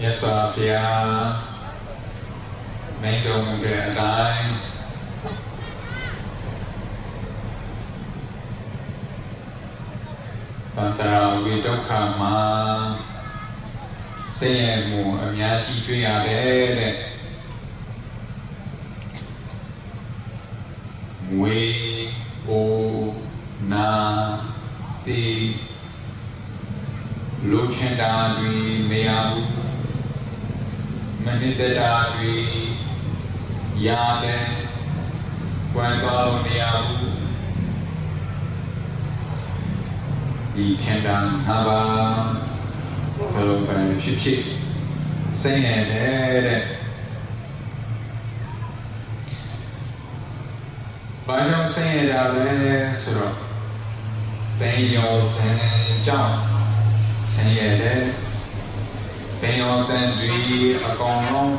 မြတ်စွာဘုရားမိန့်တော်မူတဲ့အတိုင်းတန်တရာဝိဒုက္ခမှာဆင်းရဲမှုအများကြီးတွေ့ရတယ်တဲ့ဝေအိုနာတိလူချင်တာတွေမရဘူး မနစ်တာတွေရတယ်ကွမ်းသွားလို့မရဘူးဒီခန္ဓာ၅ပါးဘယ်လိုပဲဖြစ်ဖြစ်စိတ်နဲ့တဲ့ဘာကြောင့်ဆင်းရဲတာလဲဆိုတော့ဘယ်ရောစံကြောင့်ဆင်းရဲတယ် ဘယ်ရောစံတွေအကောင်လုံး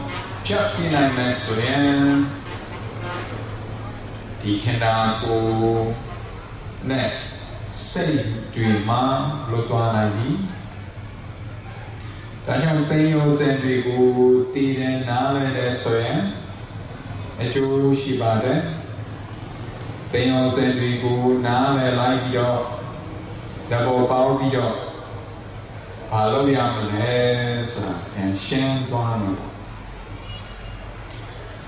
ဖြတ်ပြနိုင်မယ်ဆိုရင်ဒီခန္ဓာကိုယ်နဲ့စိတ်တွေမှာလွတ်သွားနိုင်ပြီဒါကြောင့်ပင်ရောစံတွေကိုတည်တယ်နားလည်တယ်ဆိုရင်အကျိုးရှိပါတယ်ပင်ရောစံတွေကိုနားလည်လိုက်ပြီးတော့တဘောပေါင်းပြီးတော့ ဘာလို့ရမလဲဆိုတာပြန်ရှင်းသွားလို့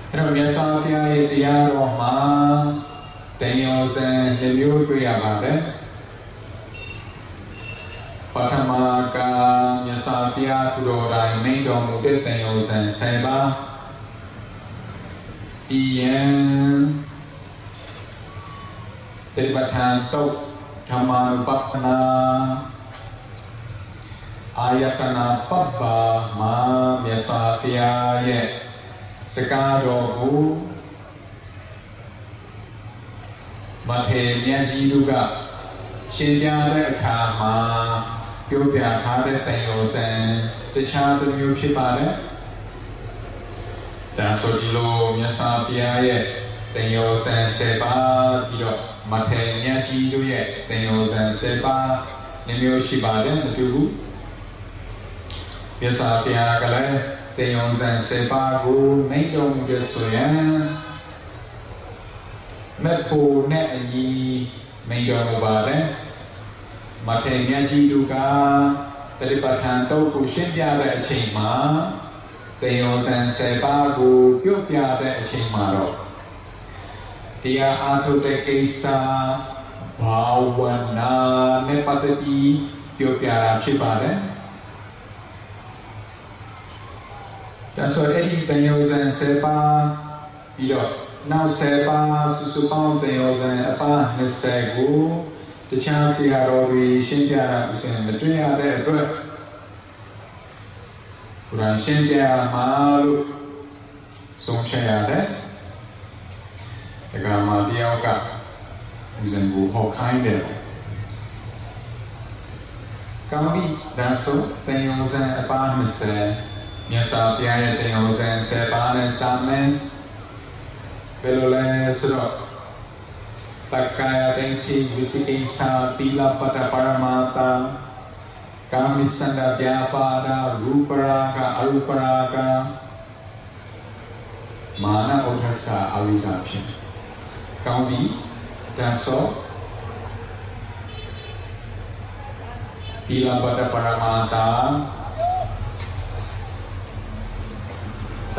အဲ့တော့မြတ်စွာဘုရားရဲ့တရားတော်မှာတင်ရောစံတစ်မျိုးတွေ့ရပါတယ်ပထမကမြတ်စွာဘုရားသူတော်တိုင်မိန့်တော်မူတဲ့တင်ရောစံ7ပါးဤယံတိပဋ္ဌာန်တုတ်ဓမ္မာနုပပနာ အာယတနာပပ္ပါမှာမြတ်စွာဘုရားရဲ့စကားတော်ကိုမထေရမြတ်ကြီးတို့ကရှင်းပြတဲ့အခါမှာပြောပြထားတဲ့တန်ရောစံတခြားတစ်မျိုးဖြစ်ပါတယ်ဒါဆိုဒီလိုမြတ်စွာဘုရားရဲ့တန်ရောစံ7ပါးပြီးတော့မထေရမြတ်ကြီးတို့ရဲ့တန်ရောစံ7ပါးမျိုးရှိပါတယ်မတူဘူး မြတ်စွာဘုရားကလည်းတေယုံစံစေပါကိုမိတ်တော်မူတဲ့ဆိုရင်မက်ဖို့နဲ့အညီမိန်တော်မူပါတယ်မထေရမြတ်ကြီးတို့ကတတိပဋ္ဌာန်တုတ်ကိုရှင်းပြတဲ့အချိန်မှာတေယုံစံစေပါကိုပြုတ်ပြတဲ့အချိန်မှာတော့တရားအားထုတ်တဲ့ကိစ္စဘာဝနာနဲ့ပတ်သက်ပြီးပြောပြတာဖြစ်ပါတယ် ဒါဆိုအဲ့ဒီတန်ရုံစံ7ပါးပြီးတော့နောက်7ပါးစုစုပေါင်းတန်ရုံစံအပါး20ကိုတခြားဆရာတော်တွေရှင်းပြတာဥစဉ်မတွေ့ရတဲ့အတွက်ဘုရားရှင်းပြမှာလို့ဆုံးဖြတ်ရတယ်။ဒါကမှတယောက်ကဥစဉ်ကိုဟောခိုင်းတယ်။ကောင်းပြီဒါဆိုတန်ရုံစံအပါး20 မြတ်စွာဘုရားရဲ့တရားဟောစဉ်ဆယ်ပါးနဲ့စာမင်းဘယ်လိုလဲဆိုတော့တက္က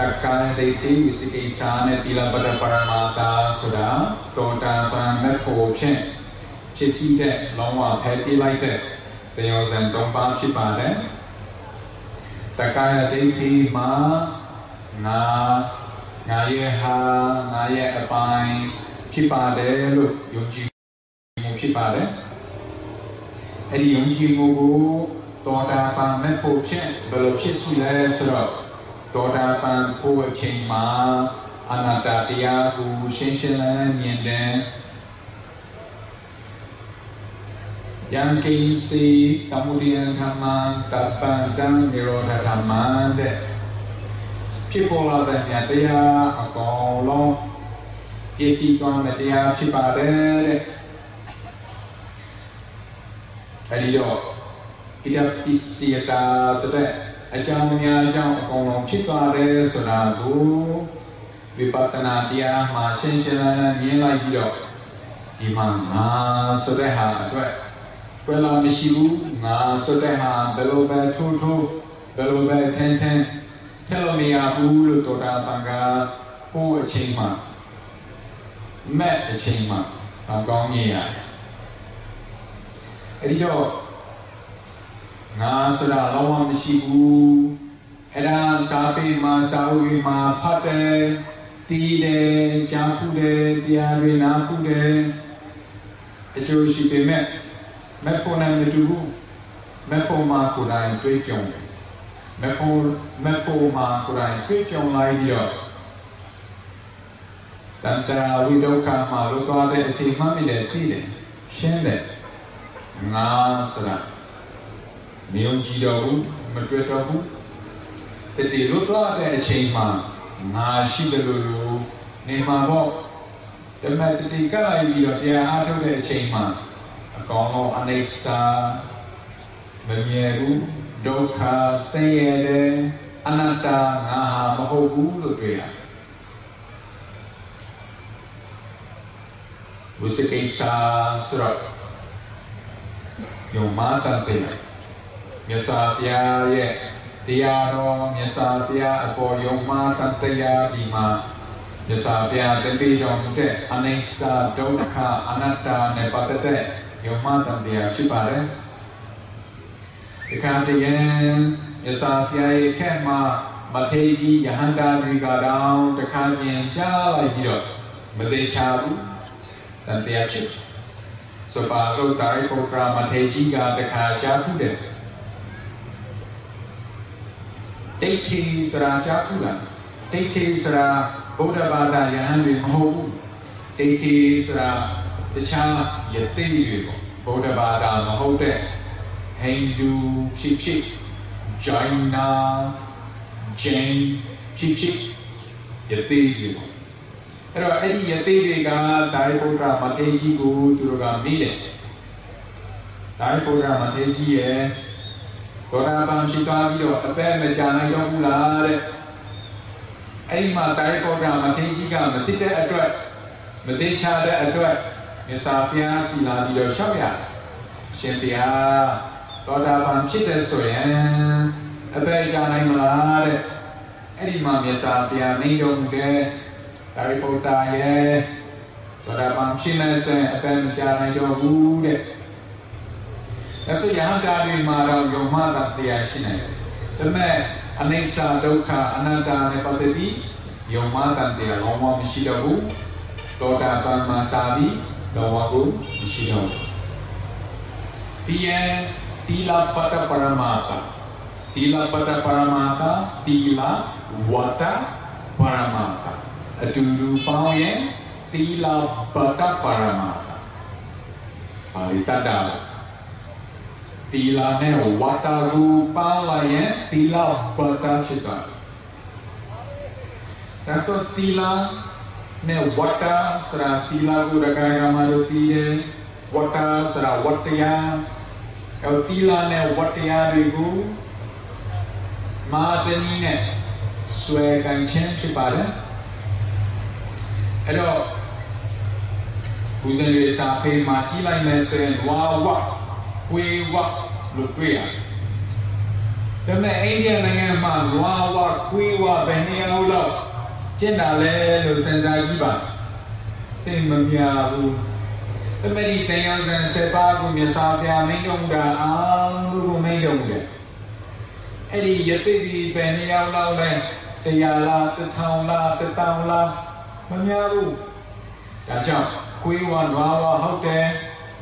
ယာတိချိဝိစိကိသာတိလပတပရမတာကာမိစန္ဒပြပါဒရူပရာကအရူပရာကမာနဥဒ္ဒဆာအဝိဇ္ဇာဖြစ်ကောင်းပြီဒါဆိုတိလပတပရမတာတက္ကံဒိဋ္ဌိဝိစိကိသာနဲ့တိလပတ္တပရမတာဆိုတာတောတာပံမက်ဖို့ဖြင့်ဖြစ်စီတဲ့လုံးဝဖယ်ပြလိုက်တဲ့တရားစံ၃ပါးဖြစ်ပါတယ်တက္ကယဒိဋ္ဌိမှာငါငါရဲ့ဟာငါရဲ့အပိုင်းဖြစ်ပါတယ်လို့ယုံကြည်မှုဖြစ်ပါတယ်အဲ့ဒီယုံကြည်မှုကိုတောတာပံမက်ဖို့ဖြင့်ဘယ်လိုဖြစ်စီလဲဆိုတော့ တောတာပန်ဖို့အချိန်မှာအနာတတရားကိုရှင်းရှင်းလင်းလင်းမြင်တယ်ယံကိစီတမှုရိယံဓမ္မတပံတံနိရောဓဓမ္မတဲ့ဖြစ်ပေါ်လာတဲ့တရားအကောင်လုံးပြည့်စည်သွားတဲ့တရားဖြစ်ပါတယ်တဲ့အဲဒီတော့ဣဒပိစီယတာဆိုတဲ့ အကြောင်းများအကြောင်းအကုန်လုံးဖြစ်သွားတယ်ဆိုတာကိုဝိပဿနာတရားမှာရှင်းရှင်းလင်းလင်းမြင်လိုက်ပြီးတော့ဒီမှာငါဆိုတဲ့ဟာအတွက်ဘယ်လိုမရှိဘူးငါဆိုတဲ့ဟာဘယ်လိုပဲထိုးထိုးဘယ်လိုပဲထင်းထင်းထည့်လို့မရဘူးလို့တော်တာပံကဟိုအချိန်မှာမဲ့အချိန်မှာအကောင်းမြင်ရတယ်အဲ့ဒီတော့ ငါဆိုတာလောကမရှိဘူးအဲ့ဒါစာပေမှာစာအုပ်တွေမှာဖတ်တယ်တီးတယ်ကြားဖူးတယ်တရားတွေနားဖူးတယ်အကျိုးရှိပေမဲ့မဖို့နိုင်မတူဘူးမဖို့မှာကိုယ်တိုင်တွေးကြုံမဖို့မဖို့မှာကိုယ်တိုင်တွေးကြုံလိုက်ပြီးတော့တန်တရာဝိဒုက္ခမှာလောကတဲ့အချိန်မှမိတယ်သိတယ်ရှင်းတယ်ငါဆိုတာ မယုံကြည်တော့ဘူးမတွေ့တော့ဘူးတတိလွတ်သွားတဲ့အချိန်မှာငါရှိတယ်လို့နေမှာပေါ့ဓမ္မတတိကလိုက်ပြီးတော့တရားအားထုတ်တဲ့အချိန်မှာအကောင်လုံးအနိစ္စမမြဲဘူးဒုက္ခဆင်းရဲတယ်အနတ္တငါဟာမဟုတ်ဘူးလို့တွေ့ရတယ်ဝိစကိစ္စဆိုတော့ယုံမတန်တဲ့ မြတ်စွာဘုရားရဲ့တရားတော်မြတ်စွာဘုရားအပေါ်ယုံမတန်တရားဒီမှာမြတ်စွာဘုရားတတိတော်မူတဲ့အနိစ္စဒုက္ခအနတ္တနဲ့ပတ်သက်တဲ့ယုံမတန်တရားဖြစ်ပါတယ်ဒီကံတည်းမြတ်စွာဘုရားရဲ့ခက်မှာမထေကြီးယဟန္တာတွေကတောင်တခါကျင်ကြားလိုက်ပြီးတော့မသေးချဘူးတန်တရားဖြစ်ဆိုပါစို့တိုင်းပုဂ္ဂရာမထေကြီးကတခါကြားခုတယ် ဒိဋ္ဌိစရာကြားခုလားဒိဋ္ဌိစရာဗုဒ္ဓဘာသာယဟန်တွေမဟုတ်ဘူးဒိဋ္ဌိစရာတခြားယသိတွေပေါ့ဗုဒ္ဓဘာသာမဟုတ်တဲ့ဟိန္ဒူဖြစ်ဖြစ်ဂျိုင်းနာဂျိန်ဖြစ်ဖြစ်ယသိတွေပေါ့အဲ့တော့အဲ့ဒီယသိတွေကဒါယဗုဒ္ဓမထေကြီးကိုသူတို့ကမိတယ်ဒါယဗုဒ္ဓမထေကြီးရဲ့ ဒေါတာပံဖြစ်သွားပြီးတော့အသက်မကြာနိုင်တော့ဘူးလားတဲ့အဲ့ဒီမှာဒါယဗုဒ္ဓမထေကြီးကမသိတဲ့အတွက်မသိချတဲ့အတွက်မြတ်စွာဘုရားစီလာပြီးတော့ရှောက်ရတယ်ရှင်တရားဒေါတာပံဖြစ်တဲ့ဆိုရင်အသက်ကြာနိုင်မလားတဲ့အဲ့ဒီမှာမြတ်စွာဘုရားနေတော်မူတဲ့ဒါရိပုတ္တရဲ့သောတာပန်ဖြစ်နေစဉ်အပင်မကြနိုင်တော့ဘူးတဲ့။ ဒါဆိုယဟန်တာတွေမှာတော့ယုံမှတာတရားရှိနေတယ်။ဒါပေမဲ့အနိစ္စဒုက္ခအနတ္တနဲ့ပတ်သက်ပြီးယုံမှတာတရားလုံးဝမရှိတော့ဘူး။ သောတာပန်မှာစာပြီးလုံးဝကိုမရှိတော့ဘူး။ဒီရဲ့တိလပတ္တပရမတာတိလပတ္တပရမတာတိလဝတ္တပရမတာအတူတူပေါင်းရင်သီလပတ္တပါရမတာပါဠိတတ္တသီလနဲ့ဝတ္တကူပေါင်းလိုက်ရင်သီလပတ္တဖြစ်သွားတယ်ဒါဆိုသီလနဲ့ဝတ္တဆိုတာသီလကိုရကရမလို့ပြီးတယ်ဝတ္တဆိုတာဝတ္တရားအဲသီလနဲ့ဝတ္တရားတွေကိုမာတနည်းနဲ့ဆွဲကန်ခြင်းဖြစ်ပါတယ်အဲ့တော့ဦးဇင်းတွေစာပေမှာကြီးလိုက်မယ်ဆိုရင်ဝါဝဝေဝ လို့တွေ့ရတယ်။ဒါပေမဲ့အိန္ဒိယနိုင်ငံမှာဝါဝခွေးဝဘယ်နှယောက်လောက်ကျင့်တာလဲလို့စဉ်းစားကြည့်ပါ။သိမမြဘူး။ဒါပေမဲ့ဒီတရားစံစေပါကိုမြစာပြမင်းတို့ကအားလုံးကိုမင်းတို့ကအဲ့ဒီယတိဒီဘယ်နှယောက်လောက်လဲတရားလားတစ်ထောင်လားတစ်တောင်လားမများဘူးဒါကြောင့်ခွေးဝါနွားဝါဟုတ်တယ်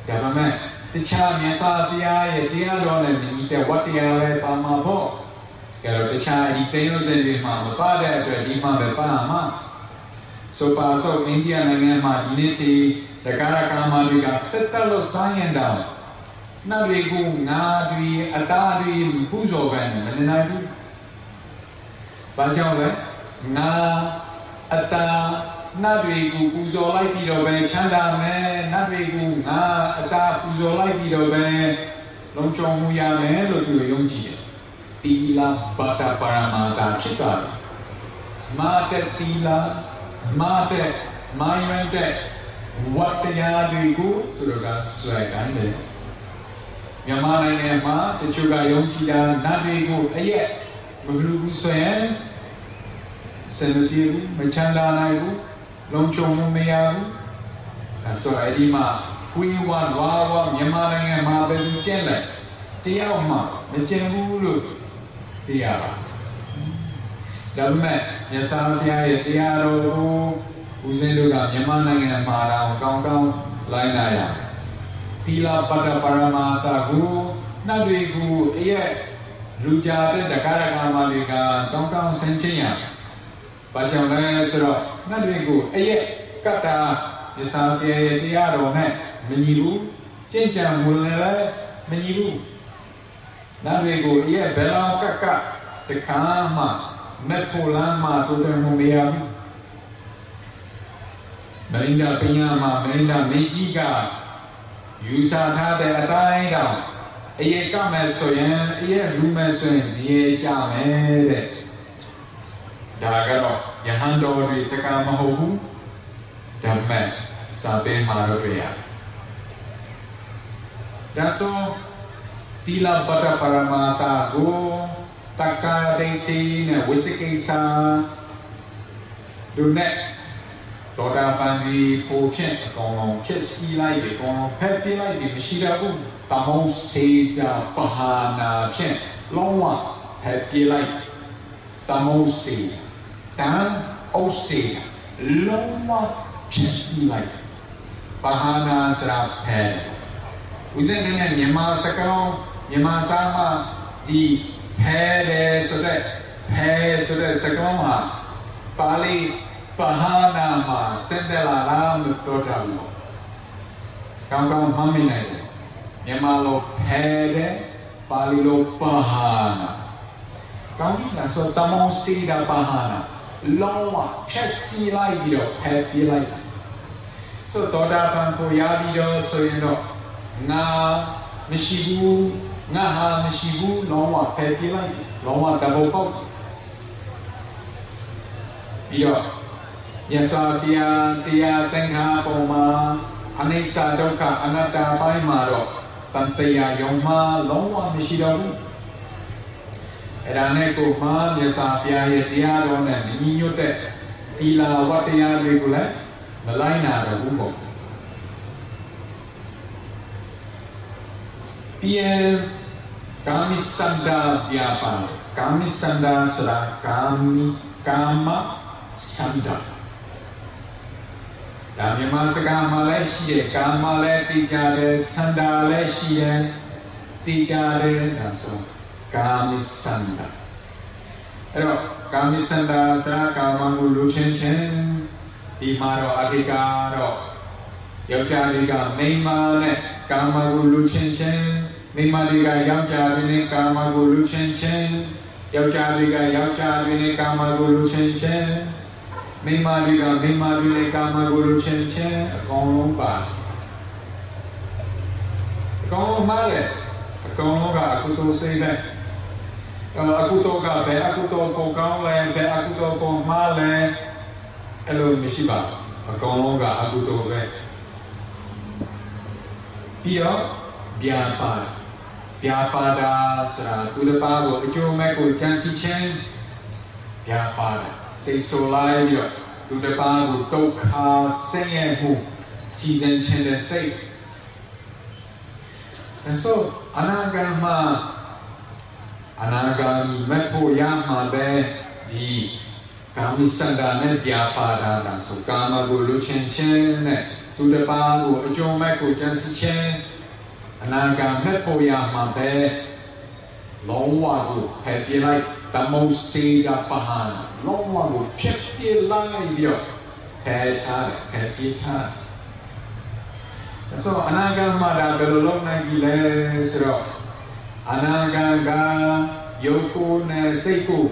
ဒါပေမဲ့ တခြားမြတ်စွာဘုရားရဲ့တရားတော်နဲ့ညီတဲ့ဝတ္တရားပဲပါမှာပေါ့ကြတော့တခြားဒီတေယုစင်စီမှာမပါတဲ့အတွက်ဒီမှာပဲပါမှာဆိုပါဆိုအိန္ဒိယနိုင်ငံမှာဒီနေ့ထိတက္ကရာကာမတွေကတက်တက်လို့စားရင်တောင်နတ်တွေကငါတွေအသားတွေပူဇော်ခံမနေနိုင်ဘူး။ဘာကြောင့်လဲငါအတာ နတ်တွေကိုပူဇော်လိုက်ပြီးတော့ပဲချမ်းသာမယ်နတ်တွေကိုငါအတာပူဇော်လိုက်ပြီးတော့ပဲလုံခြုံမှုရမယ်လို့သူယုံကြည်တယ်။သတီလာပတ္တပရမတာဖြစ်တာမာတဲ့တီလာမာတဲ့မိုင်းမတဲ့ဝတ္တရားတွေကိုသူတို့ကဆွဲကန်တယ်မြန်မာနိုင်ငံမှာတချို့ကယုံကြည်တာနတ်တွေကိုအရက်မလူဘူးဆိုရင်စင်ပြေဘူးမချမ်းသာနိုင်ဘူး လုံခြုံမှုမရဘူးအဲဆိုအဲ့ဒီမှာဝီဝါဝါဝါမြန်မာနိုင်ငံမှာပဲကျင့်လိုက်တရားမှမကျင့်ဘူးလို့သိရပါဒါပေမဲ့မြတ်စွာဘုရားရဲ့တရားတော်ကိုဦးဇင်းတို့ကမြန်မာနိုင်ငံမှာတော့ကောင်းကောင်းလိုက်နာရသီလပတ္တပရမာတာကိုနှတ်တွေကိုအရဲ့လူကြတဲ့တက္ကရာကမလေးကကောင်းကောင်းဆင်ခြင်ရဘာကြောင့်လဲဆိုတော့ နှတ်တွေကိုအရဲ့ကတ္တာမြတ်စွာဘုရားရဲ့တရားတော်နဲ့မညီဘူးကြင်ကြံမူလည်းမညီဘူးနှတ်တွေကိုအရဲ့ဘယ်လောက်ကကတခါမှမက်ဖို့လမ်းမှာတိုးတက်မှုမရဘူးမရိန္ဒပညာမှာမရိန္ဒမေကြီးကယူဆထားတဲ့အတိုင်းတောင်အရေးကမဲ့ဆိုရင်အရေးလူမဲ့ဆိုရင်မြေကြမယ်တဲ့ ဒါကတော့ယဟန်တော်တွေစကားမဟုတ်ဘူးဒါမဲ့စာပေမှာတော့ပြရဒါဆိုတိလပတ္တပရမတာကိုတက္ကာဒိဋ္ဌိနဲ့ဝိသိကိစ္စဒုနဲ့တောတာပန်ဒီပိုဖြင့်အကောင်လုံးဖြစ်စီလိုက်ပြီအကောင်လုံးဖက်ပြလိုက်ပြီမရှိတော့ဘူးတမောစေတာပဟာနာဖြင့်လုံးဝဖက်ပြလိုက်တမောစေတ န်အိုစေလုံးဝဖြစ်စီလိုက်ပဟာနာစရာဖက်ဦးဇင်းနဲ့မြန်မာစကားမြန်မာစာမှာဒီဖဲတယ်ဆိုတဲ့ဖဲဆိုတဲ့စကားမှာပါဠိပဟာနာမှာစင်တယ်လာလားမတော်တာဘူးကောင်းကောင်းမှတ်မိနိုင်တယ်မြန်မာလိုဖဲတယ်ပါဠိလိုပဟာနာကောင်းပြီလားဆိုတမောစီတာပဟာနာ လောဝဖြက်စီလိုက်ပြီးတော့ဖဲပြေးလိုက်တာဆိုတော့တာပန်ကိုရပြီးတော့ဆိုရင်တော့ငါမရှိဘူးငါဟာမရှိဘူးလုံးဝဖယ်ပြေးလိုက်လုံးဝတဘောပေါက်ပြီးတော့ယသတရားတရားသင်္ခါပုံမှာအနိစ္စဒုက္ခအနတ္တပိုင်းမှာတော့တန်တရားယုံမှာလုံးဝမရှိတော့ဘူး အဲ့ဒါနဲ့ကိုမှမြတ်စွာဘုရားရဲ့တရားတော်နဲ့ညီညွတ်တဲ့သီလဝတ္တရားတွေကိုလည်းမလိုက်နာတော့ဘူးပေါ့ပြန်ကာမိစန္ဒာပြပါကာမိစန္ဒာဆိုတာကာမိကာမစန္ဒာဒါမြန်မာစကားမှာလည်းရှိတယ်ကာမလည်းသိကြတယ်စန္ဒာလည်းရှိတယ်သိကြတယ်ဒါဆို ကာမိစန္ဒာအဲ့တော့ကာမိစန္ဒာဆိုတာကာမကိုလူချင်းချင်းဒီမှာတော့အထိကတော့ယောက်ျားလေးကမိန်းမနဲ့ကာမကိုလူချင်းချင်းမိန်းမတွေကယောက်ျားတွေနဲ့ကာမကိုလူချင်းချင်းယောက်ျားတွေကယောက်ျားတွေနဲ့ကာမကိုလူချင်းချင်းမိန်းမတွေကမိန်းမတွေနဲ့ကာမကိုလူချင်းချင်းအကုန်လုံးပါအကုန်လုံးမှားတယ်အကုန်လုံးကအကုသိုလ်စိတ်နဲ့ အကုသိုလ်ကဘယ်အကုသိုလ်ကိုကောင်းလဲဘယ်အကုသိုလ်ကိုမှားလဲအဲ့လိုမရှိပါဘူးအကုန်လုံးကအကုသိုလ်ပဲပြီးတော့ဗျာပါဗျာပါတာဆိုတာသူတစ်ပါးကိုအကျိုးမဲ့ကိုကြံစီခြင်းဗျာပါတာစိတ်ဆိုလိုက်ပြီးတော့သူတစ်ပါးကိုဒုက္ခဆင်းရဲမှုစီစဉ်ခြင်းတဲ့စိတ်အဲဆိုအနာဂတ်မှာ အနာဂတ်မဲ့ဖို့ရမှာပဲဒီကာမိစန္ဒာနဲ့ဗျာပါတာတာဆိုကာမကိုလူချင်းချင်းနဲ့သူတစ်ပါးကိုအကျိုးမဲ့ကိုကြံစီခြင်းအနာဂတ်မဲ့ဖို့ရမှာပဲလုံးဝကိုဖယ်ပြလိုက်တမုတ်စေကပဟာလုံးဝကိုဖြစ်ပြလိုက်ပြီးတော့ဖယ်ထားတယ်ဖယ်ပြထားဆိုအနာဂတ်မှာဒါဘယ်လိုလုပ်နိုင်ပြီလဲဆိုတော့ အနာဂတ်ကယုတ်ကိုနဲ့စိတ်ကို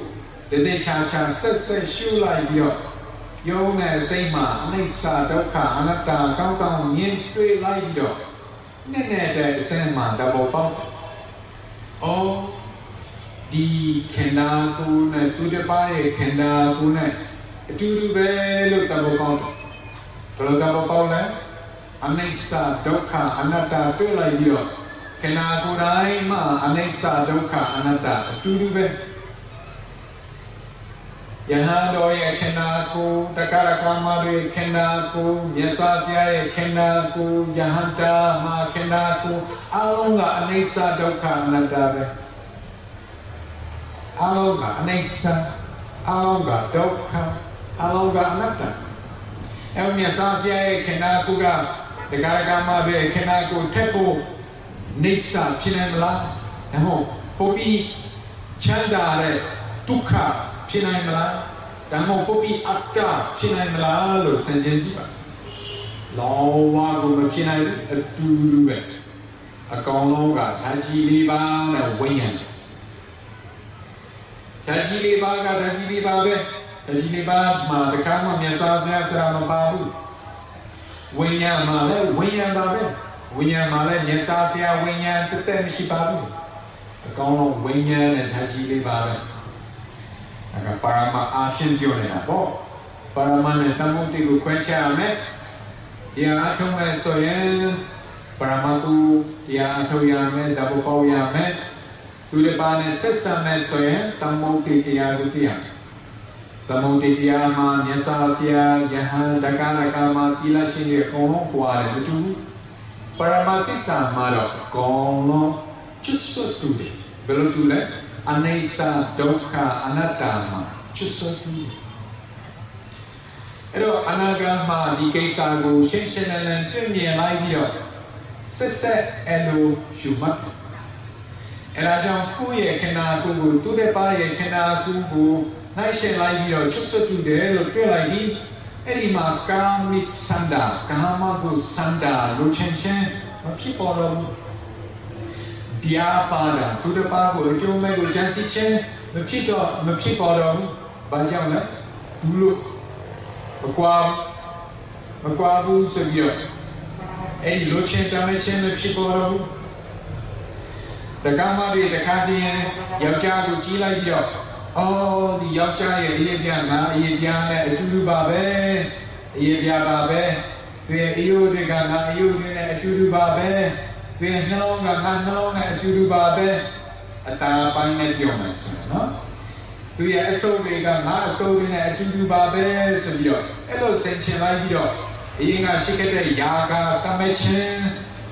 တည်ချာချာဆက်ဆက်ရှုလိုက်ပြီးတော့ယုံနဲ့စိတ်မှာအနိစ္စဒုက္ခအနတ္တကောင်းကောင်းမြင်တွေ့လိုက်ပြီးတော့နည်းနည်းတဲ့အစင်းမှာတဘောပေါက်။အော်ဒီခန္ဓာကိုယ်နဲ့သူတစ်ပါးရဲ့ခန္ဓာကိုယ်နဲ့အတူတူပဲလို့တဘောပေါင်းဘယ်လိုတဘောပေါင်းလဲအနိစ္စဒုက္ခအနတ္တတွေ့လိုက်ပြီးတော့ ခန္ဓာကိုယ်တိုင်းမှာအနိစ္စဒုက္ခအနတ္တအတူတူပဲယဟန်တော်ရဲ့ခန္ဓာကိုယ်တက္ကရကမတွေခန္ဓာကိုယ်မြတ်စွာဘုရားရဲ့ခန္ဓာကိုယ်ယဟန်တာမှာခန္ဓာကိုယ်အလုံးကအနိစ္စဒုက္ခအနတ္တပဲအလုံးကအနိစ္စအလုံးကဒုက္ခအလုံးကအနတ္တအဲ့မြတ်စွာဘုရားရဲ့ခန္ဓာကိုယ်ကတက္ကရကမတွေခန္ဓာကိုယ်ထက်ဖို့ နိစ္စဖြစ်နေမလားဒါမှမဟုတ်ပိုပြီးချမ်းသာတဲ့ဒုက္ခဖြစ်နိုင်မလားဒါမှမဟုတ်ပုပ္ပိအတ္တဖြစ်နိုင်မလားလို့ဆင်ခြင်ကြည့်ပါလောဝါကိုမဖြစ်နိုင်ဘူးအတူတူပဲအကောင်လုံးကဓာကြီးလေးပါနဲ့ဝိညာဉ်ဓာကြီးလေးပါကဓာကြီးလေးပါပဲဓာကြီးလေးပါမှာတခါမှမြတ်စွာဘုရားဆရာမပါဘူးဝိညာဉ်မှာလည်းဝိညာဉ်ပါပဲ ဝိညာဉ်မှာလည်းမြတ်စွာဘုရားဝိညာဉ်တသက်မရှိပါဘူးအကောင်လုံးဝိညာဉ်နဲ့ဓာကြီးလေးပါပဲဒါကပါရမအာဖြင့်ပြောနေတာပေါ့ပါရမနဲ့တမုတ်တိကိုခွဲခြားရမယ်တရားအထုံးမဲ့ဆိုရင်ပါရမကူတရားအထုံးရမယ်ဓာတ်ပေါက်ရမယ်သူလည်းပါနဲ့ဆက်ဆံမဲ့ဆိုရင်တမုတ်တိတရားကိုသိရမယ်သမုဒ္ဒတရားမှာမြတ်စွာဘုရားယဟန်တက္ကနာကမှာတိလရှင်ရဲ့အကုန်လုံးပွားတယ်မတူဘူး ပရမသစ္စာမှာတော့အကုန်လုံးချွတ်ဆွတ်တူတယ်ဘယ်လိုတူလဲအနိစ္စဒုက္ခအနတ္တမှာချွတ်ဆွတ်တူအဲ့တော့အနာဂတ်မှာဒီကိစ္စကိုရှင်းရှင်းလင်းလင်းတွေ့မြင်လိုက်ပြီးတော့ဆက်ဆက်အဲ့လိုယူမှတ်အဲ့ဒါကြောင့်ကိုယ့်ရဲ့ခန္ဓာကိုယ်ကိုသူ့တဲ့ပါရဲ့ခန္ဓာကိုယ်ကိုနိုင်ရှင်လိုက်ပြီးတော့ချွတ်ဆွတ်တူတယ်လို့တွေ့လိုက်ပြီး အဲ့ဒီမှာကာမိစန္ဒာကာမဂုစန္ဒာလို့ချင်းချင်းမဖြစ်ပေါ်တော့ဘူးပြာပါတာသူတပါကိုအကျိုးမဲ့ကိုကြံစီခြင်းမဖြစ်တော့မဖြစ်ပေါ်တော့ဘူးဘာကြောင့်လဲဘူးလို့မကွာမကွာဘူးဆိုပြီးတော့အဲ့ဒီလိုချင်းတမ်းချင်းမဖြစ်ပေါ်တော့ဘူးတက္ကမတွေတခါတည်းယောက်ျားကိုကြီးလိုက်ပြီးတော့ အော်ဒီယောက်ျားရဲ့အရေးပြငါအရေးပြနဲ့အတူတူပါပဲအရေးပြပါပဲသူရဲ့အယုတွေကငါအယုတွေနဲ့အတူတူပါပဲသူရဲ့နှလုံးကငါနှလုံးနဲ့အတူတူပါပဲအတာပိုင်းနဲ့ပြောမယ်ဆိုနော်သူရဲ့အစုပ်တွေကငါအစုပ်တွေနဲ့အတူတူပါပဲဆိုပြီးတော့အဲ့လိုဆင်ခြင်လိုက်ပြီးတော့အရင်ကရှိခဲ့တဲ့ယာကတမချင်း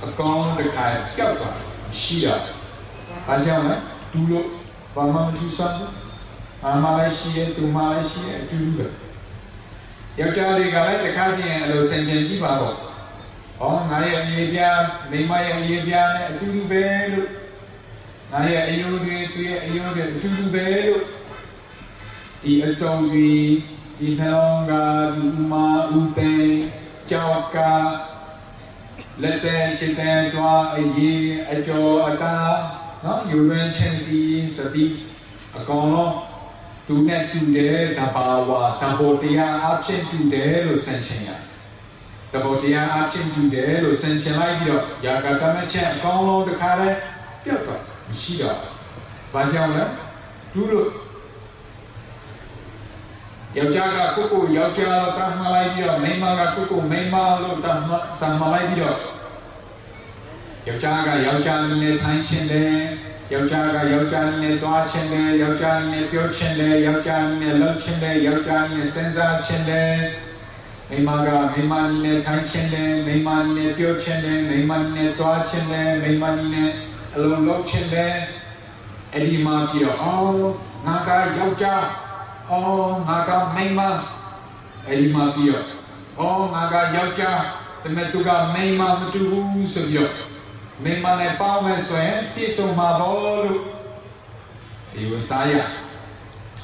အကောင်တစ်ခါပျောက်သွားရှိတာအားကြောင့်လဲဒူလို့ဘာမှမထူးဆန်းဘူး အမလည်းရှိရဲ့သူမလည်းရှိရဲ့အတူတူပဲယောက်ျားတွေကလည်းတစ်ခါပြင်အလိုဆင်ခြင်ကြည့်ပါတော့ဟောငါရဲ့အရေးပြမိမရဲ့အရေးပြနဲ့အတူတူပဲလို့ငါရဲ့အယုတွေသူရဲ့အယုတွေအတူတူပဲလို့ဒီအစုံကြီးဒီနှလုံးကဒီမာဥပေကြောက်ကလက်တဲ့ချစ်တဲ့တွားအရေးအကျော်အတာနော်ယူရန်ချင်းစီစတိအကောင်လုံး သူနဲ့တူတယ်တဘာဝတဘောတရားအဖြစ်တူတယ်လို့ဆင်ခြင်ရတဘောတရားအဖြစ်တူတယ်လို့ဆင်ခြင်လိုက်ပြီးတော့ယာကတမချက်အကောင်လုံးတစ်ခါလဲပြတ်သွားရှိတော့ဘာကြောင့်လဲသူတို့ယောက်ျားကကိုကိုယောက်ျားလို့တမ်းမလိုက်ပြီးတော့မိန်းမကကိုကိုမိန်းမလို့တမ်းတမ်းမလိုက်ပြီးတော့ယောက်ျားကယောက်ျားနဲ့ထိုင်ရှင်တယ် ယောက်ျားကယောက်ျားနဲ့တွားခြင်းတယ်ယောက်ျားနဲ့ပြောခြင်းတယ်ယောက်ျားနဲ့လှုပ်ခြင်းတယ်ယောက်ျားနဲ့စဉ်းစားခြင်းတယ်မိမကမိမနဲ့ထိုင်ခြင်းတယ်မိမနဲ့ပြောခြင်းတယ်မိမနဲ့တွားခြင်းတယ်မိမနဲ့အလုံးလုံးခြင်းတယ်အဲ့ဒီမှာပြောအော်ငါကယောက်ျားအော်ငါကမိမအဲ့ဒီမှာပြောအော်ငါကယောက်ျားတမန်သူကမိမမတူဘူးဆိုပြော မင်းမနဲ့ပေါင်းမယ်ဆိုရင်ပြည့်စုံမှာပေါ့လို့ဒီဝစားရ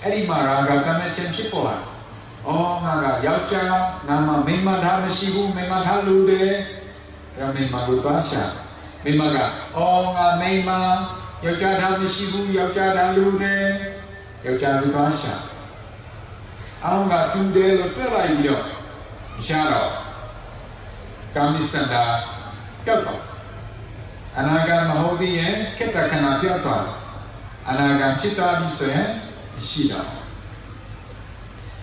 အဲ့ဒီမှာရာဂကမချင်းဖြစ်ပေါ်လာ။အော်ငါကယောက်ျားငါမမိန်းမသားမရှိဘူးမိန်းမသားလူတယ်။အဲ့မိန်းမကိုသွားရှာ။မိန်းမကအော်ငါမိန်းမယောက်ျားသားမရှိဘူးယောက်ျားသားလူတယ်။ယောက်ျားကိုသွားရှာ။အောင်ကတူတယ်လို့တွေ့လိုက်ပြီးတော့ရှာတော့ကာမိစန္ဒာကြောက်တော့ အနာဂတ်မဟုတ်သေးရင်ခက်တခဏပြောက်သွားတယ်အနာဂံဖြစ်သွားပြီဆိုရင်ရှိတာ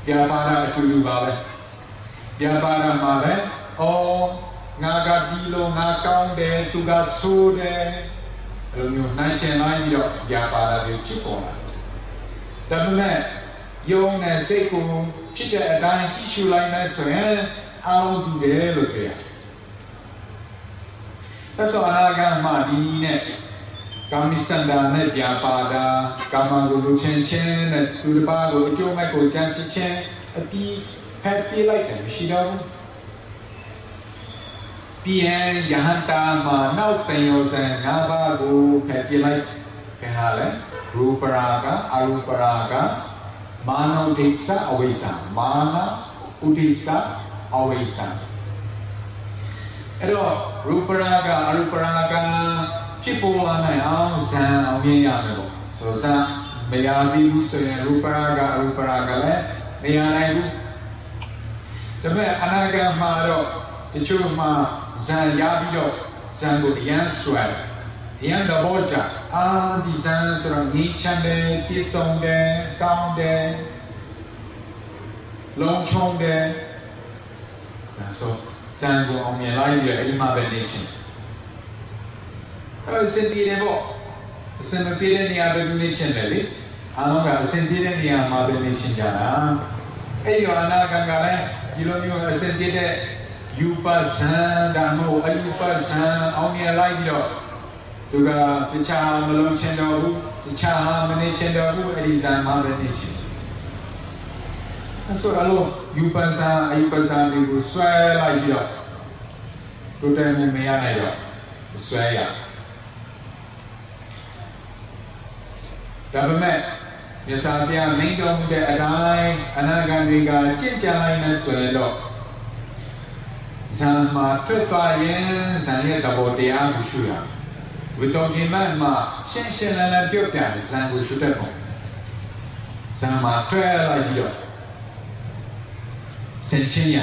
ပြပါရအတူတူပါပဲပြပါရမှာပဲအော်ငါကဒီလိုငါကောင်းတယ်သူကဆိုးတယ်အဲ့လိုမျိုးနှိုင်းရှင်လိုက်ပြီးတော့ပြပါရတွေဖြစ်ပေါ်လာဒါပေမဲ့ယုံနဲ့စိတ်ကိုဖြစ်တဲ့အတိုင်းကြည့်ရှုလိုက်မယ်ဆိုရင်အားလုံးတူတယ်လို့ပြောရတယ်။ ဒါဆိုအနာဂတ်မှာဒီနဲ့ကာမိစန္ဒာနဲ့ပြပါတာကာမဂုဏ်ချင်းချင်းနဲ့သူတစ်ပါးကိုအကျိုးမဲ့ကိုကြံစီချင်းအပြီးဖက်ပြလိုက်တယ်မရှိတော့ဘူးပြန်ယဟန္တာမှာနောက်တန်ရောစံ၅ပါးကိုဖက်ပြလိုက်ခင်ဟာလဲရူပရာကအရူပရာကမာနုဒိသအဝိဇ္ဇာမာနဥဒိသအဝိဇ္ဇာ အဲ့တော့ရူပရာကအရူပရာကဖြစ်ပေါ်လာနိုင်အောင်ဇံအောင်မြင်ရမယ်ပေါ့ဆိုဇံမရသေးဘူးဆိုရင်ရူပရာကအရူပရာကလည်းမရနိုင်ဘူးဒါပေမဲ့အနာဂတ်မှာတော့တချို့မှာဇံရပြီးတော့ဇံကိုအရန်ဆွဲအရန်သဘောကျအာဒီဇံဆိုတော့ငြိချမ်းတယ်ပြည့်စုံတယ်ကောင်းတယ်လုံးချုံတယ်ဒါဆို ဇံကိုအောင်မြင်လိုက်ပြီးအဲ့ဒီမှာပဲနေချင်းအဲ့စင်တီတယ်ပေါ့အစင်မပြေတဲ့နေရာပဲနေချင်းတယ်လေအားလုံးကအစင်ပြေတဲ့နေရာမှာပဲနေချင်းကြတာအဲ့ဒီအနာဂံကလည်းဒီလိုမျိုးအစင်ပြေတဲ့ယူပဇံဒါမို့အယူပဇံအောင်မြင်လိုက်ပြီးတော့သူကတခြားမလုံးချင်းတော့ဘူးတခြားဟာမနေချင်းတော့ဘူးအဲ့ဒီဇံမှာပဲနေချင်းအဲ့ ဆိုအလိုယူပဇံအယူပဇံတွေကိုဆွဲလိုက်ပြီးတော့တိုးတက်မှုမရနိုင်တော့ဆွဲရဒါပေမဲ့မြတ်စွာဘုရားမိန့်တော်မူတဲ့အတိုင်းအနာဂတ်တွေကကြင်ကြလိုက်နေဆိုရင်တော့ဇာမှာထွက်သွားရင်ဇာရဲ့တဘောတရားကိုရှုရဝိတောကိမတ်မှာရှင်းရှင်းလင်းလင်းပြောပြတယ်ဇာကိုရှုတဲ့ပုံဇာမှာထွက်လိုက်ပြီးတော့ စင်ချင်းရ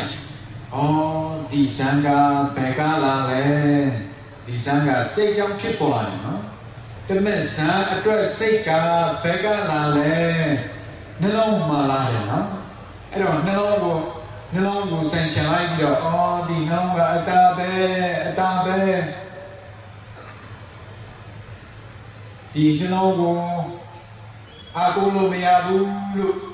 အော်ဒီဇံကဘယ်ကလာလဲဒီဇံကစိတ်ကြောင့်ဖြစ်ပေါ်လာတယ်နော်တမက်ဇံအတွက်စိတ်ကဘယ်ကလာလဲနှလုံးမှာလာတယ်နော်အဲ့တော့နှလုံးကိုနှလုံးကိုဆင်ခြင်လိုက်ပြီးတော့အော်ဒီနှလုံးကအတာပဲအတာပဲဒီနှလုံးကိုအာကိုလို့မရဘူးလို့